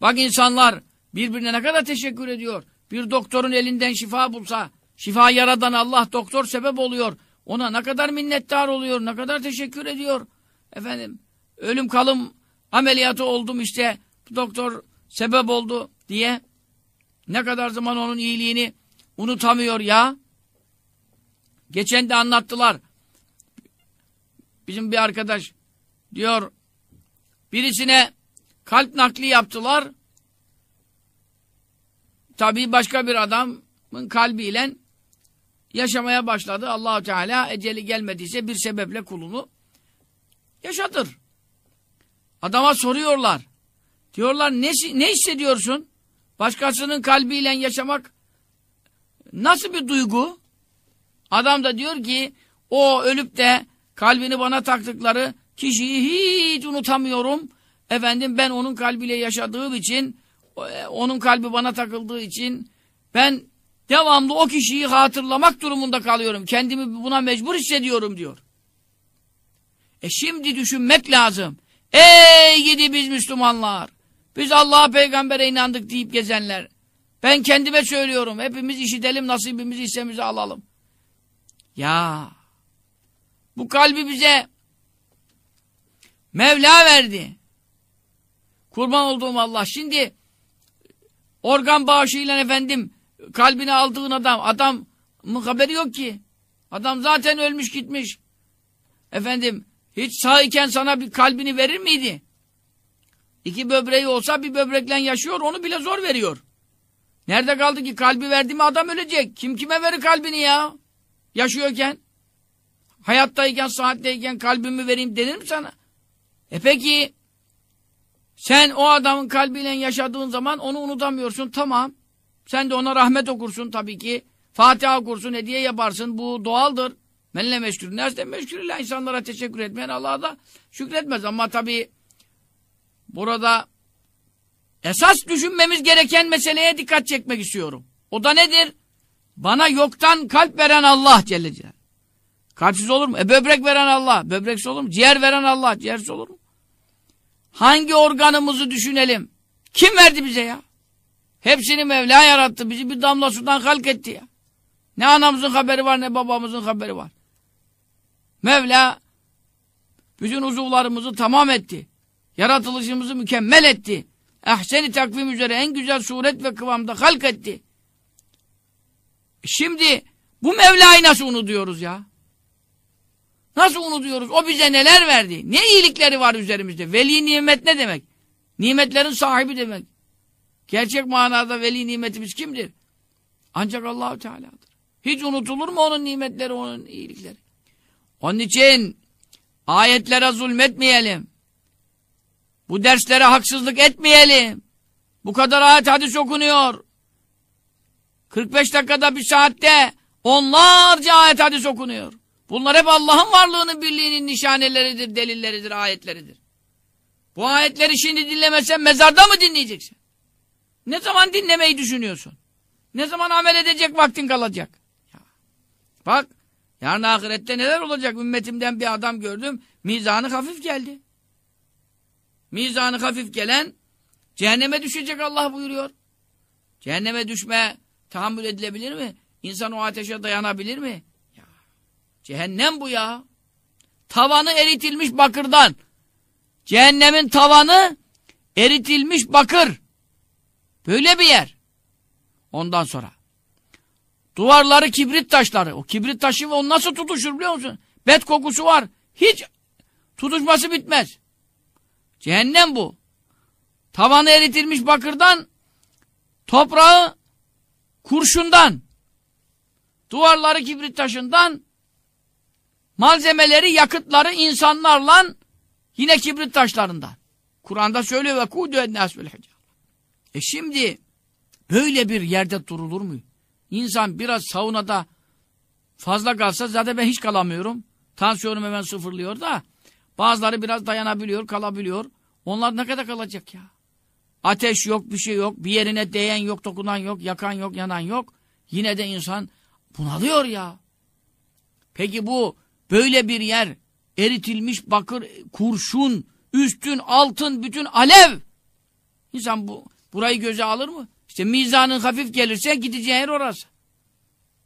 Bak insanlar birbirine ne kadar teşekkür ediyor. Bir doktorun elinden şifa bulsa, şifa yaradan Allah doktor sebep oluyor. Ona ne kadar minnettar oluyor, ne kadar teşekkür ediyor. Efendim, ölüm kalım ameliyatı oldum işte, doktor sebep oldu diye ne kadar zaman onun iyiliğini unutamıyor ya. Geçen de anlattılar. Bizim bir arkadaş diyor, birisine kalp nakli yaptılar. Tabii başka bir adamın kalbiyle yaşamaya başladı. allah Teala eceli gelmediyse bir sebeple kulunu yaşatır. Adama soruyorlar. Diyorlar ne, ne hissediyorsun? Başkasının kalbiyle yaşamak nasıl bir duygu? Adam da diyor ki o ölüp de kalbini bana taktıkları kişiyi hiç unutamıyorum. Efendim ben onun kalbiyle yaşadığım için e, onun kalbi bana takıldığı için ben devamlı o kişiyi hatırlamak durumunda kalıyorum. Kendimi buna mecbur hissediyorum diyor. E şimdi düşünmek lazım. Ey gidi biz Müslümanlar. Biz Allah'a peygambere inandık deyip gezenler. Ben kendime söylüyorum. Hepimiz işitelim nasibimizi hissemizi alalım. Ya bu kalbi bize Mevla verdi. Kurban olduğum Allah. Şimdi organ bağışıyla efendim kalbini aldığın adam, adam mı haberi yok ki. Adam zaten ölmüş gitmiş. Efendim hiç sağ iken sana bir kalbini verir miydi? İki böbreği olsa bir böbrekle yaşıyor onu bile zor veriyor. Nerede kaldı ki kalbi verdi mi adam ölecek. Kim kime verir kalbini ya? Yaşıyorken. Hayattayken, saatteyken kalbimi vereyim denir mi sana? E peki sen o adamın kalbiyle yaşadığın zaman onu unutamıyorsun. Tamam. Sen de ona rahmet okursun tabii ki. Fatiha okursun, hediye yaparsın. Bu doğaldır. Menle meşgul. Nerede meşgul insanlara teşekkür etmeyen Allah'a da şükretmez. Ama tabii burada esas düşünmemiz gereken meseleye dikkat çekmek istiyorum. O da nedir? Bana yoktan kalp veren Allah Celle Celaluhu. Kalpsiz olur mu? E böbrek veren Allah. Böbreksiz olur mu? Ciğer veren Allah. Ciğersiz olur mu? Hangi organımızı düşünelim? Kim verdi bize ya? Hepsini Mevla yarattı. Bizi bir damla sudan halk etti ya. Ne anamızın haberi var ne babamızın haberi var. Mevla bütün uzuvlarımızı tamam etti. Yaratılışımızı mükemmel etti. Ehseni takvim üzere en güzel suret ve kıvamda halk etti. Şimdi bu Mevla'yı nasıl unutuyoruz ya? Nasıl unutuyoruz? O bize neler verdi? Ne iyilikleri var üzerimizde? Veli nimet ne demek? Nimetlerin sahibi demek. Gerçek manada veli nimetimiz kimdir? Ancak Allahu Teala'dır. Hiç unutulur mu onun nimetleri, onun iyilikleri? Onun için ayetlere zulmetmeyelim. Bu derslere haksızlık etmeyelim. Bu kadar ayet hadis okunuyor. 45 dakikada bir saatte onlarca ayet hadis okunuyor. Bunlar hep Allah'ın varlığının birliğinin nişaneleridir, delilleridir, ayetleridir. Bu ayetleri şimdi dinlemesen mezarda mı dinleyeceksin? Ne zaman dinlemeyi düşünüyorsun? Ne zaman amel edecek vaktin kalacak? Bak, yarın ahirette neler olacak? Ümmetimden bir adam gördüm, mizanı hafif geldi. Mizanı hafif gelen, cehenneme düşecek Allah buyuruyor. Cehenneme düşme tahammül edilebilir mi? İnsan o ateşe dayanabilir mi? Cehennem bu ya. Tavanı eritilmiş bakırdan. Cehennemin tavanı eritilmiş bakır. Böyle bir yer. Ondan sonra. Duvarları kibrit taşları. O kibrit taşı ve o nasıl tutuşur biliyor musun? Bet kokusu var. Hiç tutuşması bitmez. Cehennem bu. Tavanı eritilmiş bakırdan, toprağı kurşundan, duvarları kibrit taşından, malzemeleri, yakıtları insanlarla yine kibrit taşlarından. Kur'an'da söylüyor ve kudu ennâs vel E şimdi böyle bir yerde durulur mu? İnsan biraz saunada fazla kalsa zaten ben hiç kalamıyorum. Tansiyonum hemen sıfırlıyor da bazıları biraz dayanabiliyor, kalabiliyor. Onlar ne kadar kalacak ya? Ateş yok, bir şey yok, bir yerine değen yok, dokunan yok, yakan yok, yanan yok. Yine de insan bunalıyor ya. Peki bu böyle bir yer eritilmiş bakır, kurşun, üstün, altın, bütün alev. İnsan bu burayı göze alır mı? İşte mizanın hafif gelirse gideceği yer orası.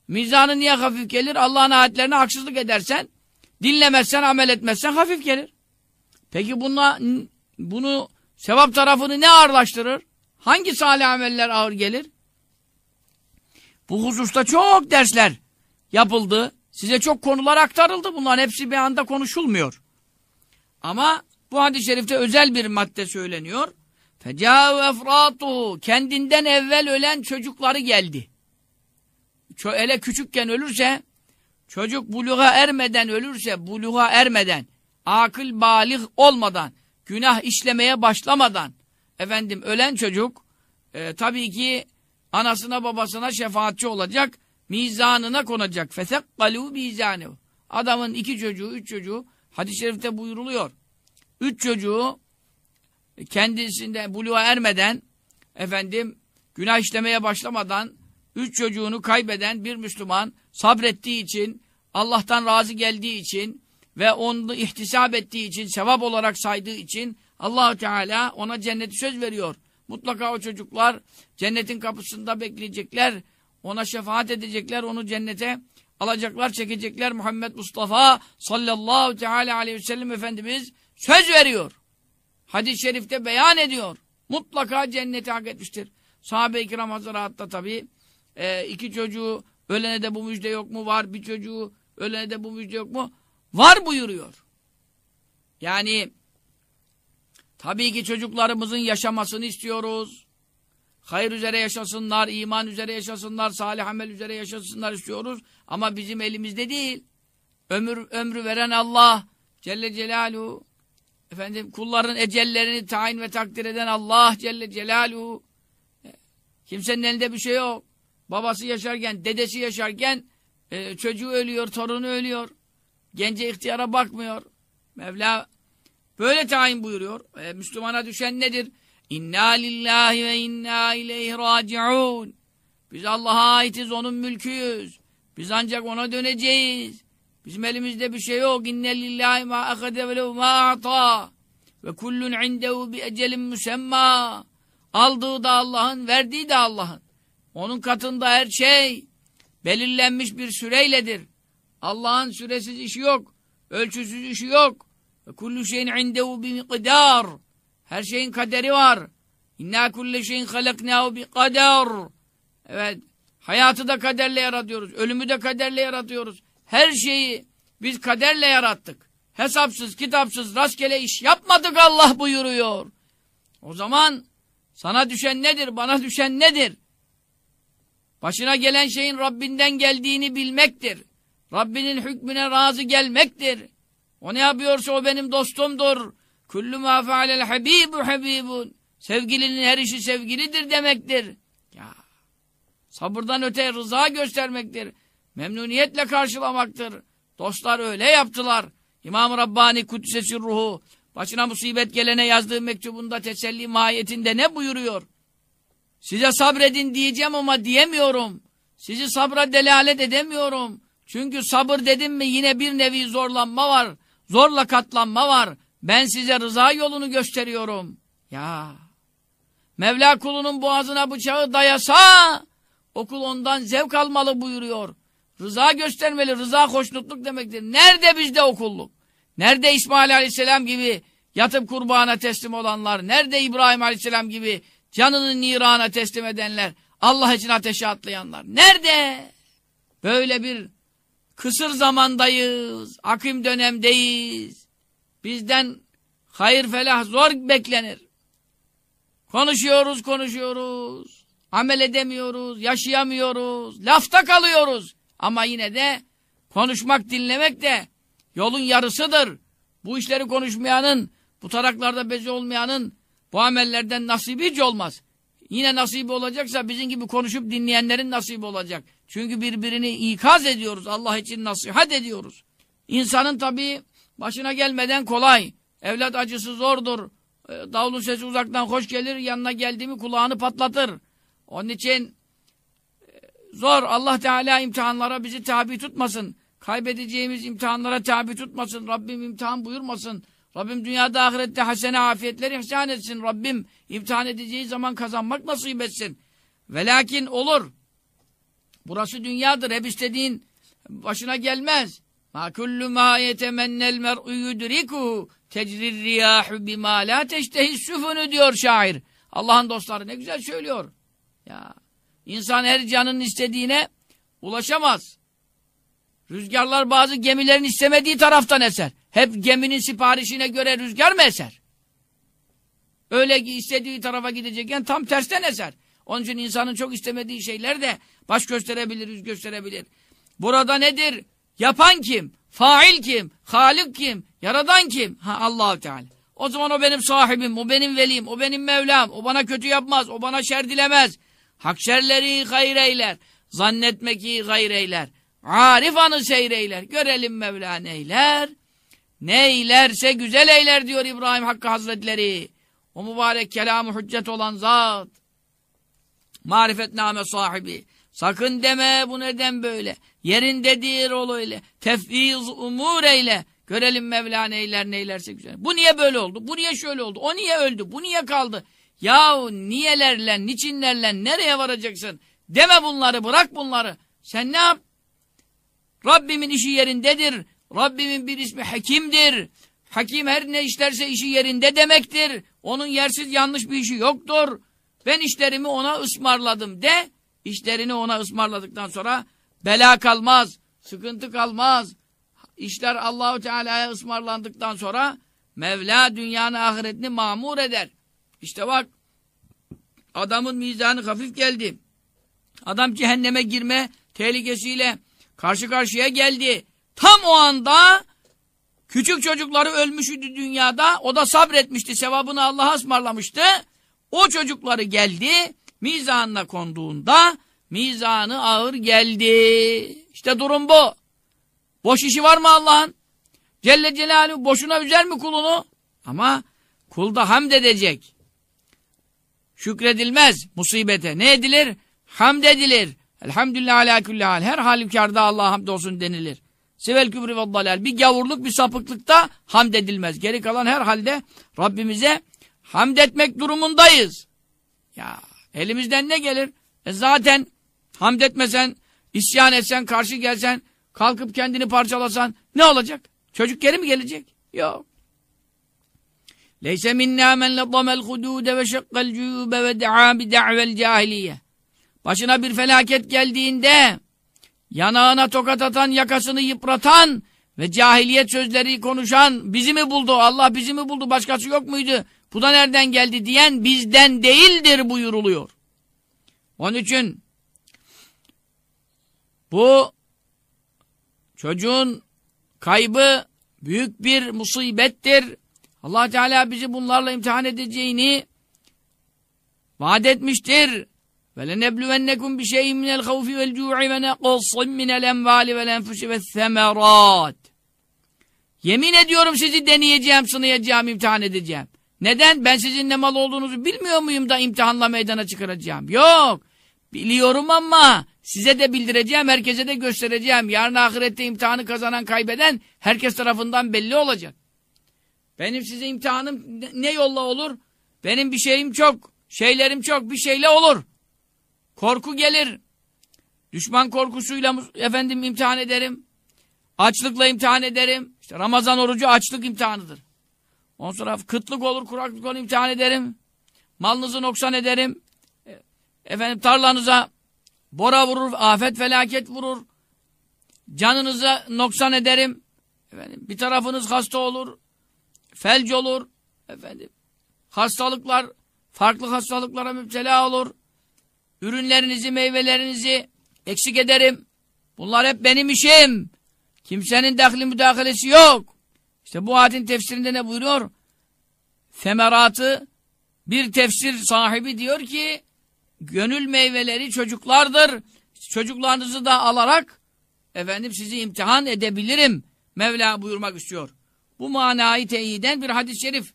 Mizanın niye hafif gelir? Allah'ın ayetlerine haksızlık edersen, dinlemezsen, amel etmezsen hafif gelir. Peki bununla, bunu sevap tarafını ne ağırlaştırır? Hangi salih ameller ağır gelir? Bu hususta çok dersler yapıldı. Size çok konular aktarıldı. Bunların hepsi bir anda konuşulmuyor. Ama bu hadis-i şerifte özel bir madde söyleniyor. Fecâhu efrâtuhu. Kendinden evvel ölen çocukları geldi. Hele küçükken ölürse, çocuk buluğa ermeden ölürse, buluğa ermeden, akıl balik olmadan, günah işlemeye başlamadan, efendim ölen çocuk, e, tabii ki anasına babasına şefaatçi olacak, mizanına konacak. فَثَقَّلُوا مِيزَانِهُ Adamın iki çocuğu, üç çocuğu, hadis-i şerifte buyuruluyor. Üç çocuğu kendisinde buluğa ermeden, efendim, günah işlemeye başlamadan, üç çocuğunu kaybeden bir Müslüman sabrettiği için, Allah'tan razı geldiği için ve onu ihtisap ettiği için, sevap olarak saydığı için allah Teala ona cenneti söz veriyor. Mutlaka o çocuklar cennetin kapısında bekleyecekler, ona şefaat edecekler, onu cennete alacaklar, çekecekler. Muhammed Mustafa sallallahu teala aleyhi ve sellem Efendimiz söz veriyor. Hadis-i şerifte beyan ediyor. Mutlaka cenneti hak etmiştir. Sahabe-i kiram hazıratta tabi e, iki çocuğu ölene de bu müjde yok mu? Var. Bir çocuğu ölene de bu müjde yok mu? Var buyuruyor. Yani tabii ki çocuklarımızın yaşamasını istiyoruz. Hayır üzere yaşasınlar, iman üzere yaşasınlar, salih amel üzere yaşasınlar istiyoruz. Ama bizim elimizde değil. Ömür ömrü veren Allah Celle Celaluhu. Efendim kulların ecellerini tayin ve takdir eden Allah Celle Celaluhu. Kimsenin elinde bir şey yok. Babası yaşarken, dedesi yaşarken e, çocuğu ölüyor, torunu ölüyor. Gence ihtiyara bakmıyor. Mevla böyle tayin buyuruyor. E, Müslümana düşen nedir? İnna lillahi ve inna ileyhi raciun. Biz Allah'a aitiz, onun mülküyüz. Biz ancak ona döneceğiz. Bizim elimizde bir şey yok. İnne lillahi ma akade ve ma a'ta. Ve kullun indehu bi ecelin müsemma. Aldığı da Allah'ın, verdiği de Allah'ın. Onun katında her şey belirlenmiş bir süreyledir. Allah'ın süresiz işi yok. Ölçüsüz işi yok. Kullu şeyin indehu bi miqdar. Her şeyin kaderi var. İnna kulle şeyin halaknahu bi kader. Evet. Hayatı da kaderle yaratıyoruz. Ölümü de kaderle yaratıyoruz. Her şeyi biz kaderle yarattık. Hesapsız, kitapsız, rastgele iş yapmadık Allah buyuruyor. O zaman sana düşen nedir, bana düşen nedir? Başına gelen şeyin Rabbinden geldiğini bilmektir. Rabbinin hükmüne razı gelmektir. O ne yapıyorsa o benim dostumdur. Kullu ma fealel habibu habibun. Sevgilinin her işi sevgilidir demektir. Ya. Sabırdan öte rıza göstermektir. Memnuniyetle karşılamaktır. Dostlar öyle yaptılar. İmam-ı Rabbani Kuddisesi ruhu başına musibet gelene yazdığı mektubunda teselli mahiyetinde ne buyuruyor? Size sabredin diyeceğim ama diyemiyorum. Sizi sabra delalet edemiyorum. Çünkü sabır dedim mi yine bir nevi zorlanma var. Zorla katlanma var. Ben size rıza yolunu gösteriyorum. Ya. Mevla kulunun boğazına bıçağı dayasa okul ondan zevk almalı buyuruyor. Rıza göstermeli. Rıza hoşnutluk demektir. Nerede bizde okulluk? Nerede İsmail Aleyhisselam gibi yatıp kurbana teslim olanlar? Nerede İbrahim Aleyhisselam gibi canını nirana teslim edenler? Allah için ateşe atlayanlar? Nerede? Böyle bir kısır zamandayız. Akım dönemdeyiz. Bizden hayır felah zor beklenir. Konuşuyoruz, konuşuyoruz. Amel edemiyoruz, yaşayamıyoruz. Lafta kalıyoruz. Ama yine de konuşmak, dinlemek de yolun yarısıdır. Bu işleri konuşmayanın, bu taraklarda bezi olmayanın bu amellerden nasibi hiç olmaz. Yine nasibi olacaksa bizim gibi konuşup dinleyenlerin nasibi olacak. Çünkü birbirini ikaz ediyoruz. Allah için nasihat ediyoruz. İnsanın tabii başına gelmeden kolay. Evlat acısı zordur. E, Davulun sesi uzaktan hoş gelir. Yanına geldiğimi kulağını patlatır. Onun için e, zor. Allah Teala imtihanlara bizi tabi tutmasın. Kaybedeceğimiz imtihanlara tabi tutmasın. Rabbim imtihan buyurmasın. Rabbim dünyada ahirette hasene afiyetleri ihsan etsin. Rabbim imtihan edeceği zaman kazanmak nasip etsin. Velakin olur. Burası dünyadır. Hep istediğin başına gelmez. Ma kullu ma yetemennel mer'u yudrikuhu tecrir riyahu bima la teştehis diyor şair. Allah'ın dostları ne güzel söylüyor. Ya insan her canın istediğine ulaşamaz. Rüzgarlar bazı gemilerin istemediği taraftan eser. Hep geminin siparişine göre rüzgar mı eser? Öyle istediği tarafa gidecekken tam tersten eser. Onun için insanın çok istemediği şeyler de baş gösterebilir, yüz gösterebilir. Burada nedir? Yapan kim? Fail kim? Halik kim? Yaradan kim? Ha allah Teala. O zaman o benim sahibim, o benim velim, o benim Mevlam. O bana kötü yapmaz, o bana şer dilemez. Hak şerleri hayır eyler. Zannetme ki hayır eyler. Arif anı seyreyler. Görelim Mevla neyler. Neylerse güzel eyler diyor İbrahim Hakkı Hazretleri. O mübarek kelamı hüccet olan zat. Marifetname sahibi. Sakın deme bu neden böyle. Yerindedir ol öyle. Tefviz umur eyle. Görelim Mevla neyler neylerse güzel. Bu niye böyle oldu? Bu niye şöyle oldu? O niye öldü? Bu niye kaldı? Yahu niyelerle, niçinlerle nereye varacaksın? Deme bunları, bırak bunları. Sen ne yap? Rabbimin işi yerindedir. Rabbimin bir ismi Hakim'dir. Hakim her ne işlerse işi yerinde demektir. Onun yersiz yanlış bir işi yoktur. Ben işlerimi ona ısmarladım de. İşlerini ona ısmarladıktan sonra bela kalmaz, sıkıntı kalmaz. İşler Allahu Teala'ya ısmarlandıktan sonra Mevla dünyanın ahiretini mamur eder. İşte bak adamın mizanı hafif geldi. Adam cehenneme girme tehlikesiyle karşı karşıya geldi. Tam o anda küçük çocukları ölmüştü dünyada. O da sabretmişti. Sevabını Allah'a ısmarlamıştı. O çocukları geldi. Mizanına konduğunda mizanı ağır geldi. İşte durum bu. Boş işi var mı Allah'ın? Celle Celaluhu boşuna üzer mi kulunu? Ama kul da hamd edecek. Şükredilmez musibete. Ne edilir? Hamd edilir. Elhamdülillah ala kulli hal. Her halükarda Allah'a hamd olsun denilir. Sevel kübri ve dalal. Bir gavurluk, bir sapıklıkta hamd edilmez. Geri kalan her halde Rabbimize hamd etmek durumundayız. Ya elimizden ne gelir? E zaten hamd etmesen, isyan etsen, karşı gelsen, kalkıp kendini parçalasan ne olacak? Çocuk geri mi gelecek? Yok. Leyse minna men ladamel hudude ve şekkal cuyube ve da'a bi da'vel cahiliye. Başına bir felaket geldiğinde yanağına tokat atan, yakasını yıpratan ve cahiliyet sözleri konuşan bizi mi buldu, Allah bizi mi buldu, başkası yok muydu, bu da nereden geldi diyen bizden değildir buyuruluyor. Onun için bu çocuğun kaybı büyük bir musibettir. allah Teala bizi bunlarla imtihan edeceğini vaat etmiştir. وَلَنَبْلُوَنَّكُمْ بِشَيْءٍ مِنَ الْخَوْفِ وَالْجُوعِ وَنَقْصٍ مِنَ الْاَنْوَالِ وَالْاَنْفُسِ وَالثَّمَرَاتِ Yemin ediyorum sizi deneyeceğim, sınayacağım, imtihan edeceğim. Neden? Ben sizin ne mal olduğunuzu bilmiyor muyum da imtihanla meydana çıkaracağım? Yok. Biliyorum ama size de bildireceğim, herkese de göstereceğim. Yarın ahirette imtihanı kazanan, kaybeden herkes tarafından belli olacak. Benim size imtihanım ne yolla olur? Benim bir şeyim çok, şeylerim çok, bir şeyle olur. Korku gelir. Düşman korkusuyla efendim imtihan ederim. Açlıkla imtihan ederim. İşte Ramazan orucu açlık imtihanıdır. Ondan sonra kıtlık olur, kuraklık olur imtihan ederim. Malınızı noksan ederim. Efendim tarlanıza bora vurur, afet felaket vurur. Canınıza noksan ederim. Efendim bir tarafınız hasta olur. Felç olur. Efendim hastalıklar, farklı hastalıklara müptela olur. Ürünlerinizi, meyvelerinizi eksik ederim. Bunlar hep benim işim. Kimsenin dahli müdahalesi yok. İşte bu ayetin tefsirinde ne buyuruyor? Femeratı bir tefsir sahibi diyor ki gönül meyveleri çocuklardır. Çocuklarınızı da alarak efendim sizi imtihan edebilirim. Mevla buyurmak istiyor. Bu manayı teyiden bir hadis-i şerif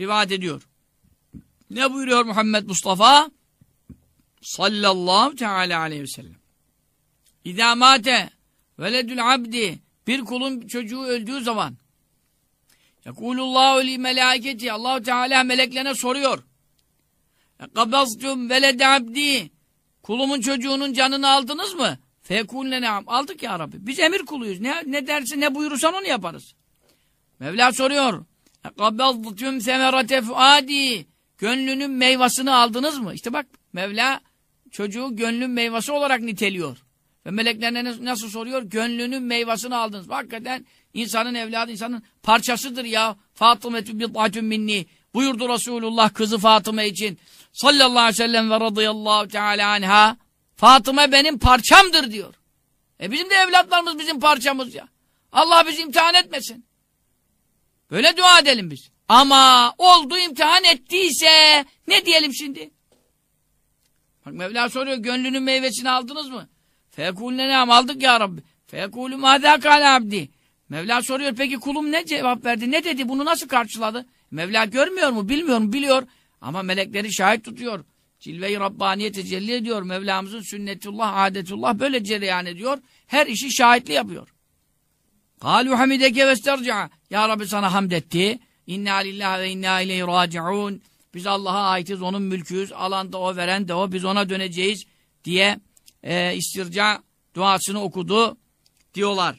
rivayet ediyor. Ne buyuruyor Muhammed Mustafa? Sallallahu teala aleyhi ve sellem. İzâ mâte veledül abdi bir kulun çocuğu öldüğü zaman Yekulullahu li melâketi Allahu Teala meleklerine soruyor. Kabaztum velede abdi Kulumun çocuğunun canını aldınız mı? Fekulne neam. Aldık ya Rabbi. Biz emir kuluyuz. Ne, ne dersin ne buyurursan onu yaparız. Mevla soruyor. Kabaztum semerate fuadi Gönlünün meyvasını aldınız mı? İşte bak Mevla çocuğu gönlün meyvası olarak niteliyor. Ve meleklerine nasıl soruyor? Gönlünün meyvasını aldınız. Hakikaten insanın evladı insanın parçasıdır ya. Fatımetü bid'atün minni. Buyurdu Resulullah kızı Fatıma için. Sallallahu aleyhi ve sellem ve radıyallahu teala anha. Fatıma benim parçamdır diyor. E bizim de evlatlarımız bizim parçamız ya. Allah bizi imtihan etmesin. Böyle dua edelim biz. Ama oldu imtihan ettiyse ne diyelim şimdi? Bak Mevla soruyor gönlünün meyvesini aldınız mı? Fekulne ne aldık ya Rabbi. Fekulü madâ kâle abdi. Mevla soruyor peki kulum ne cevap verdi? Ne dedi? Bunu nasıl karşıladı? Mevla görmüyor mu? Bilmiyor mu? Biliyor. Ama melekleri şahit tutuyor. Cilve-i Rabbaniye tecelli ediyor. Mevlamızın sünnetullah, adetullah böyle cereyan ediyor. Her işi şahitli yapıyor. Kalu hamideke vesterca. Ya Rabbi sana hamd etti. İnna lillahi ve inna ileyhi raciun. Biz Allah'a aitiz, onun mülküyüz. Alan da o, veren de o. Biz ona döneceğiz diye e, istirca duasını okudu diyorlar.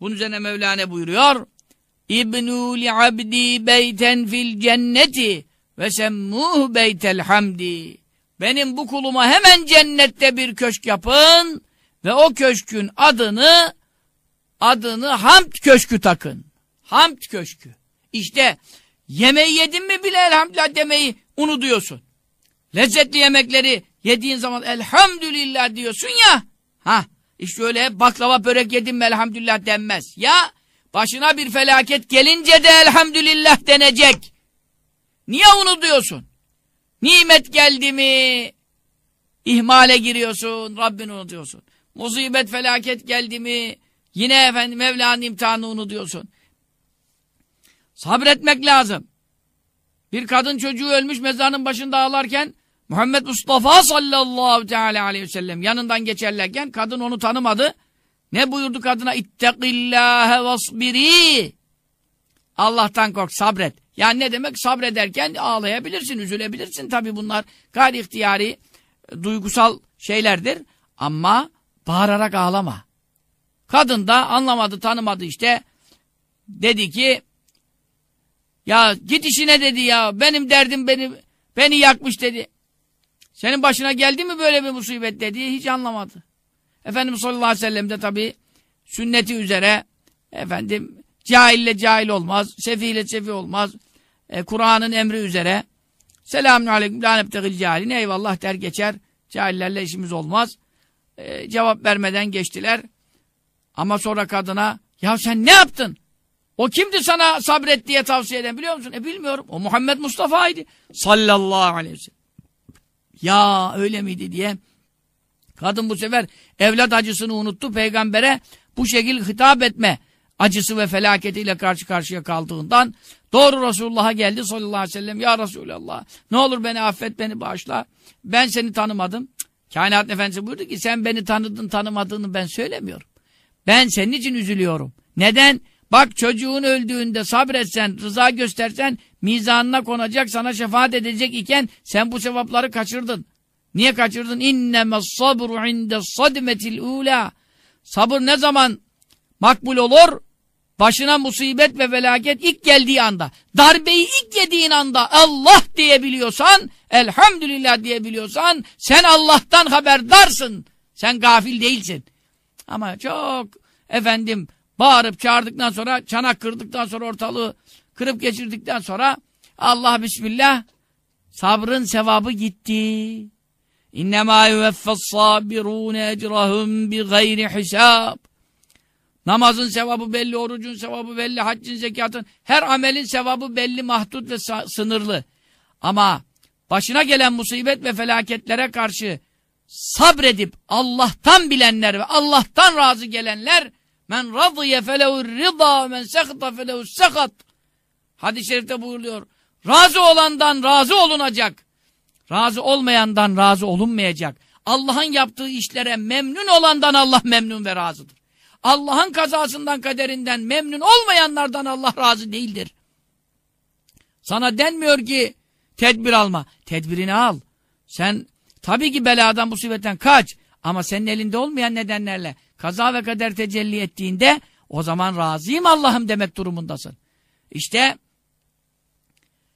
Bunun üzerine Mevlana buyuruyor. İbnû li'abdi beyten fil cenneti ve semmuh beytel hamdi. Benim bu kuluma hemen cennette bir köşk yapın ve o köşkün adını adını hamd köşkü takın. Hamd köşkü. İşte yemeği yedin mi bile elhamdülillah demeyi unutuyorsun. Lezzetli yemekleri yediğin zaman elhamdülillah diyorsun ya. Ha, işte öyle baklava börek yedim mi elhamdülillah denmez. Ya başına bir felaket gelince de elhamdülillah denecek. Niye unutuyorsun? Nimet geldi mi ihmale giriyorsun, Rabbini unutuyorsun. Musibet felaket geldi mi yine efendim Mevla'nın imtihanını unutuyorsun. Sabretmek lazım. Bir kadın çocuğu ölmüş mezarının başında ağlarken Muhammed Mustafa sallallahu teala aleyhi ve sellem yanından geçerlerken kadın onu tanımadı. Ne buyurdu kadına? İttekillâhe vasbiri. Allah'tan kork, sabret. Yani ne demek? Sabrederken ağlayabilirsin, üzülebilirsin. Tabi bunlar gayri ihtiyari, duygusal şeylerdir. Ama bağırarak ağlama. Kadın da anlamadı, tanımadı işte. Dedi ki, ya git işine dedi ya, benim derdim beni beni yakmış dedi. Senin başına geldi mi böyle bir musibet dedi, hiç anlamadı. Efendimiz sallallahu aleyhi ve sellem de tabi sünneti üzere efendim cahille cahil olmaz, sefiyle sefi olmaz. E, Kur'an'ın emri üzere selamun aleyküm la nebtegil cahilin eyvallah der geçer. Cahillerle işimiz olmaz. E, cevap vermeden geçtiler. Ama sonra kadına ya sen ne yaptın? O kimdi sana sabret diye tavsiye eden biliyor musun? E bilmiyorum. O Muhammed Mustafa'ydı. Sallallahu aleyhi ve sellem. Ya öyle miydi diye. Kadın bu sefer evlat acısını unuttu. Peygambere bu şekil hitap etme acısı ve felaketiyle karşı karşıya kaldığından doğru Resulullah'a geldi sallallahu aleyhi ve sellem. Ya Resulallah ne olur beni affet beni bağışla. Ben seni tanımadım. Kainat Efendisi buyurdu ki sen beni tanıdın tanımadığını ben söylemiyorum. Ben senin için üzülüyorum. Neden? Bak çocuğun öldüğünde sabretsen, rıza göstersen mizanına konacak, sana şefaat edecek iken sen bu sevapları kaçırdın. Niye kaçırdın? İnnemes sabru inde sadmetil ula. Sabır ne zaman makbul olur? Başına musibet ve felaket ilk geldiği anda, darbeyi ilk yediğin anda Allah diyebiliyorsan, elhamdülillah diyebiliyorsan, sen Allah'tan haberdarsın. Sen gafil değilsin. Ama çok efendim bağırıp çağırdıktan sonra, çanak kırdıktan sonra ortalığı kırıp geçirdikten sonra Allah Bismillah sabrın sevabı gitti. İnnemâ yuveffes sabirûne ecrahum bi gayri hisab. Namazın sevabı belli, orucun sevabı belli, haccın, zekatın, her amelin sevabı belli, mahdut ve sınırlı. Ama başına gelen musibet ve felaketlere karşı sabredip Allah'tan bilenler ve Allah'tan razı gelenler men radiye felehu rıza men sekta felehu sekat. Hadis-i şerifte buyuruyor. Razı olandan razı olunacak. Razı olmayandan razı olunmayacak. Allah'ın yaptığı işlere memnun olandan Allah memnun ve razıdır. Allah'ın kazasından kaderinden memnun olmayanlardan Allah razı değildir. Sana denmiyor ki tedbir alma. Tedbirini al. Sen Tabii ki beladan, musibetten kaç. Ama senin elinde olmayan nedenlerle kaza ve kader tecelli ettiğinde o zaman razıyım Allah'ım demek durumundasın. İşte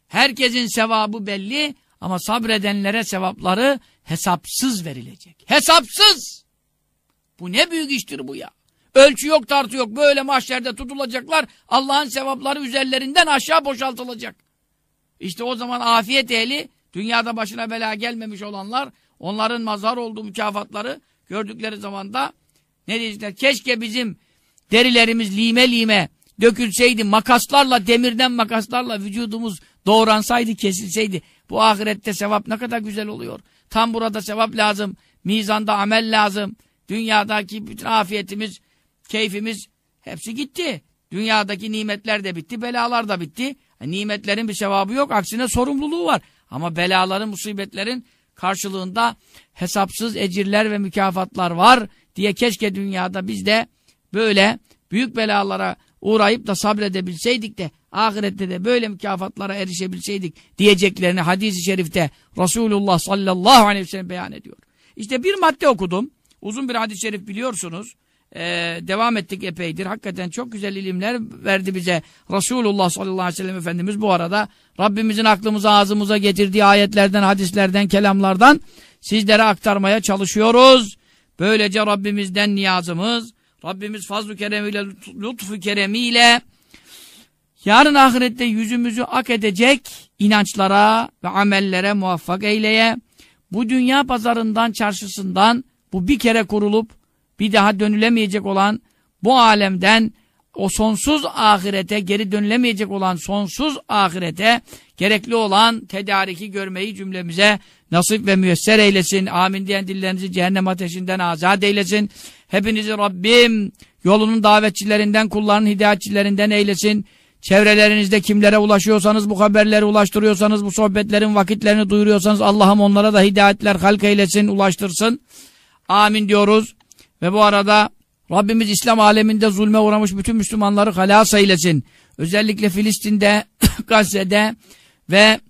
herkesin sevabı belli ama sabredenlere sevapları hesapsız verilecek. Hesapsız! Bu ne büyük iştir bu ya. Ölçü yok tartı yok. Böyle mahşerde tutulacaklar. Allah'ın sevapları üzerlerinden aşağı boşaltılacak. İşte o zaman afiyet ehli Dünyada başına bela gelmemiş olanlar onların mazhar olduğu mükafatları gördükleri zaman da ne diyecekler? Keşke bizim derilerimiz lime lime dökülseydi makaslarla demirden makaslarla vücudumuz doğransaydı kesilseydi bu ahirette sevap ne kadar güzel oluyor. Tam burada sevap lazım. Mizanda amel lazım. Dünyadaki bütün afiyetimiz, keyfimiz hepsi gitti. Dünyadaki nimetler de bitti, belalar da bitti. E, nimetlerin bir sevabı yok, aksine sorumluluğu var. Ama belaların, musibetlerin karşılığında hesapsız ecirler ve mükafatlar var diye keşke dünyada biz de böyle büyük belalara uğrayıp da sabredebilseydik de ahirette de böyle mükafatlara erişebilseydik diyeceklerini hadis-i şerifte Resulullah sallallahu aleyhi ve sellem beyan ediyor. İşte bir madde okudum. Uzun bir hadis-i şerif biliyorsunuz e, devam ettik epeydir. Hakikaten çok güzel ilimler verdi bize Resulullah sallallahu aleyhi ve sellem Efendimiz bu arada Rabbimizin aklımıza ağzımıza getirdiği ayetlerden, hadislerden, kelamlardan sizlere aktarmaya çalışıyoruz. Böylece Rabbimizden niyazımız, Rabbimiz fazl-ı keremiyle, lütfu keremiyle yarın ahirette yüzümüzü ak edecek inançlara ve amellere muvaffak eyleye, bu dünya pazarından, çarşısından bu bir kere kurulup bir daha dönülemeyecek olan bu alemden o sonsuz ahirete geri dönülemeyecek olan sonsuz ahirete gerekli olan tedariki görmeyi cümlemize nasip ve müyesser eylesin. Amin diyen dillerinizi cehennem ateşinden azat eylesin. Hepinizi Rabbim yolunun davetçilerinden, kullarının hidayetçilerinden eylesin. Çevrelerinizde kimlere ulaşıyorsanız, bu haberleri ulaştırıyorsanız, bu sohbetlerin vakitlerini duyuruyorsanız Allah'ım onlara da hidayetler halk eylesin, ulaştırsın. Amin diyoruz. Ve bu arada Rabbimiz İslam aleminde zulme uğramış bütün Müslümanları halas eylesin. Özellikle Filistin'de, Gazze'de ve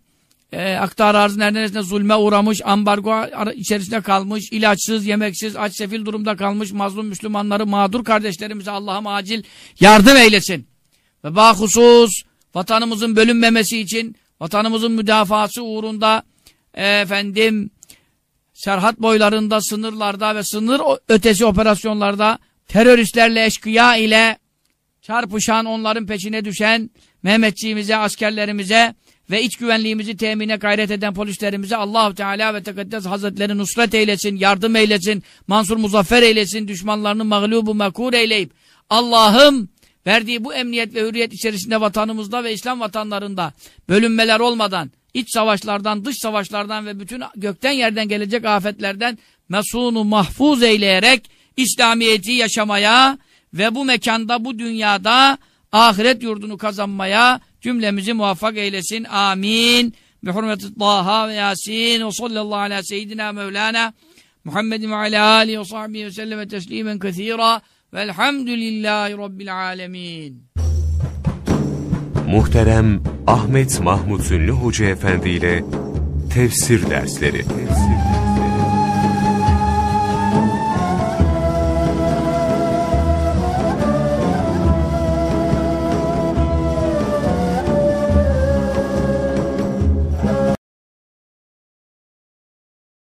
e, aktar arzı neredeyse zulme uğramış, ambargo içerisinde kalmış, ilaçsız, yemeksiz, aç sefil durumda kalmış mazlum Müslümanları, mağdur kardeşlerimize Allah'ım acil yardım eylesin. Ve bahusus vatanımızın bölünmemesi için, vatanımızın müdafası uğrunda e, efendim serhat boylarında, sınırlarda ve sınır ötesi operasyonlarda teröristlerle, eşkıya ile çarpışan, onların peşine düşen Mehmetçiğimize, askerlerimize ve iç güvenliğimizi temine gayret eden polislerimize allah Teala ve Tekaddes Hazretleri nusret eylesin, yardım eylesin, mansur muzaffer eylesin, düşmanlarını mağlubu mekur eyleyip Allah'ım verdiği bu emniyet ve hürriyet içerisinde vatanımızda ve İslam vatanlarında bölünmeler olmadan iç savaşlardan, dış savaşlardan ve bütün gökten yerden gelecek afetlerden mesunu mahfuz eyleyerek İslamiyet'i yaşamaya ve bu mekanda, bu dünyada ahiret yurdunu kazanmaya cümlemizi muvaffak eylesin. Amin. Bi hurmeti Taha ve Yasin ve sallallahu ala seyyidina Mevlana Muhammedin ve ala alihi ve sahbihi ve sellem teslimen kethira velhamdülillahi rabbil alemin. Muhterem Ahmet Mahmut Ünlü Hoca Efendi ile Tefsir Dersleri Tefsir.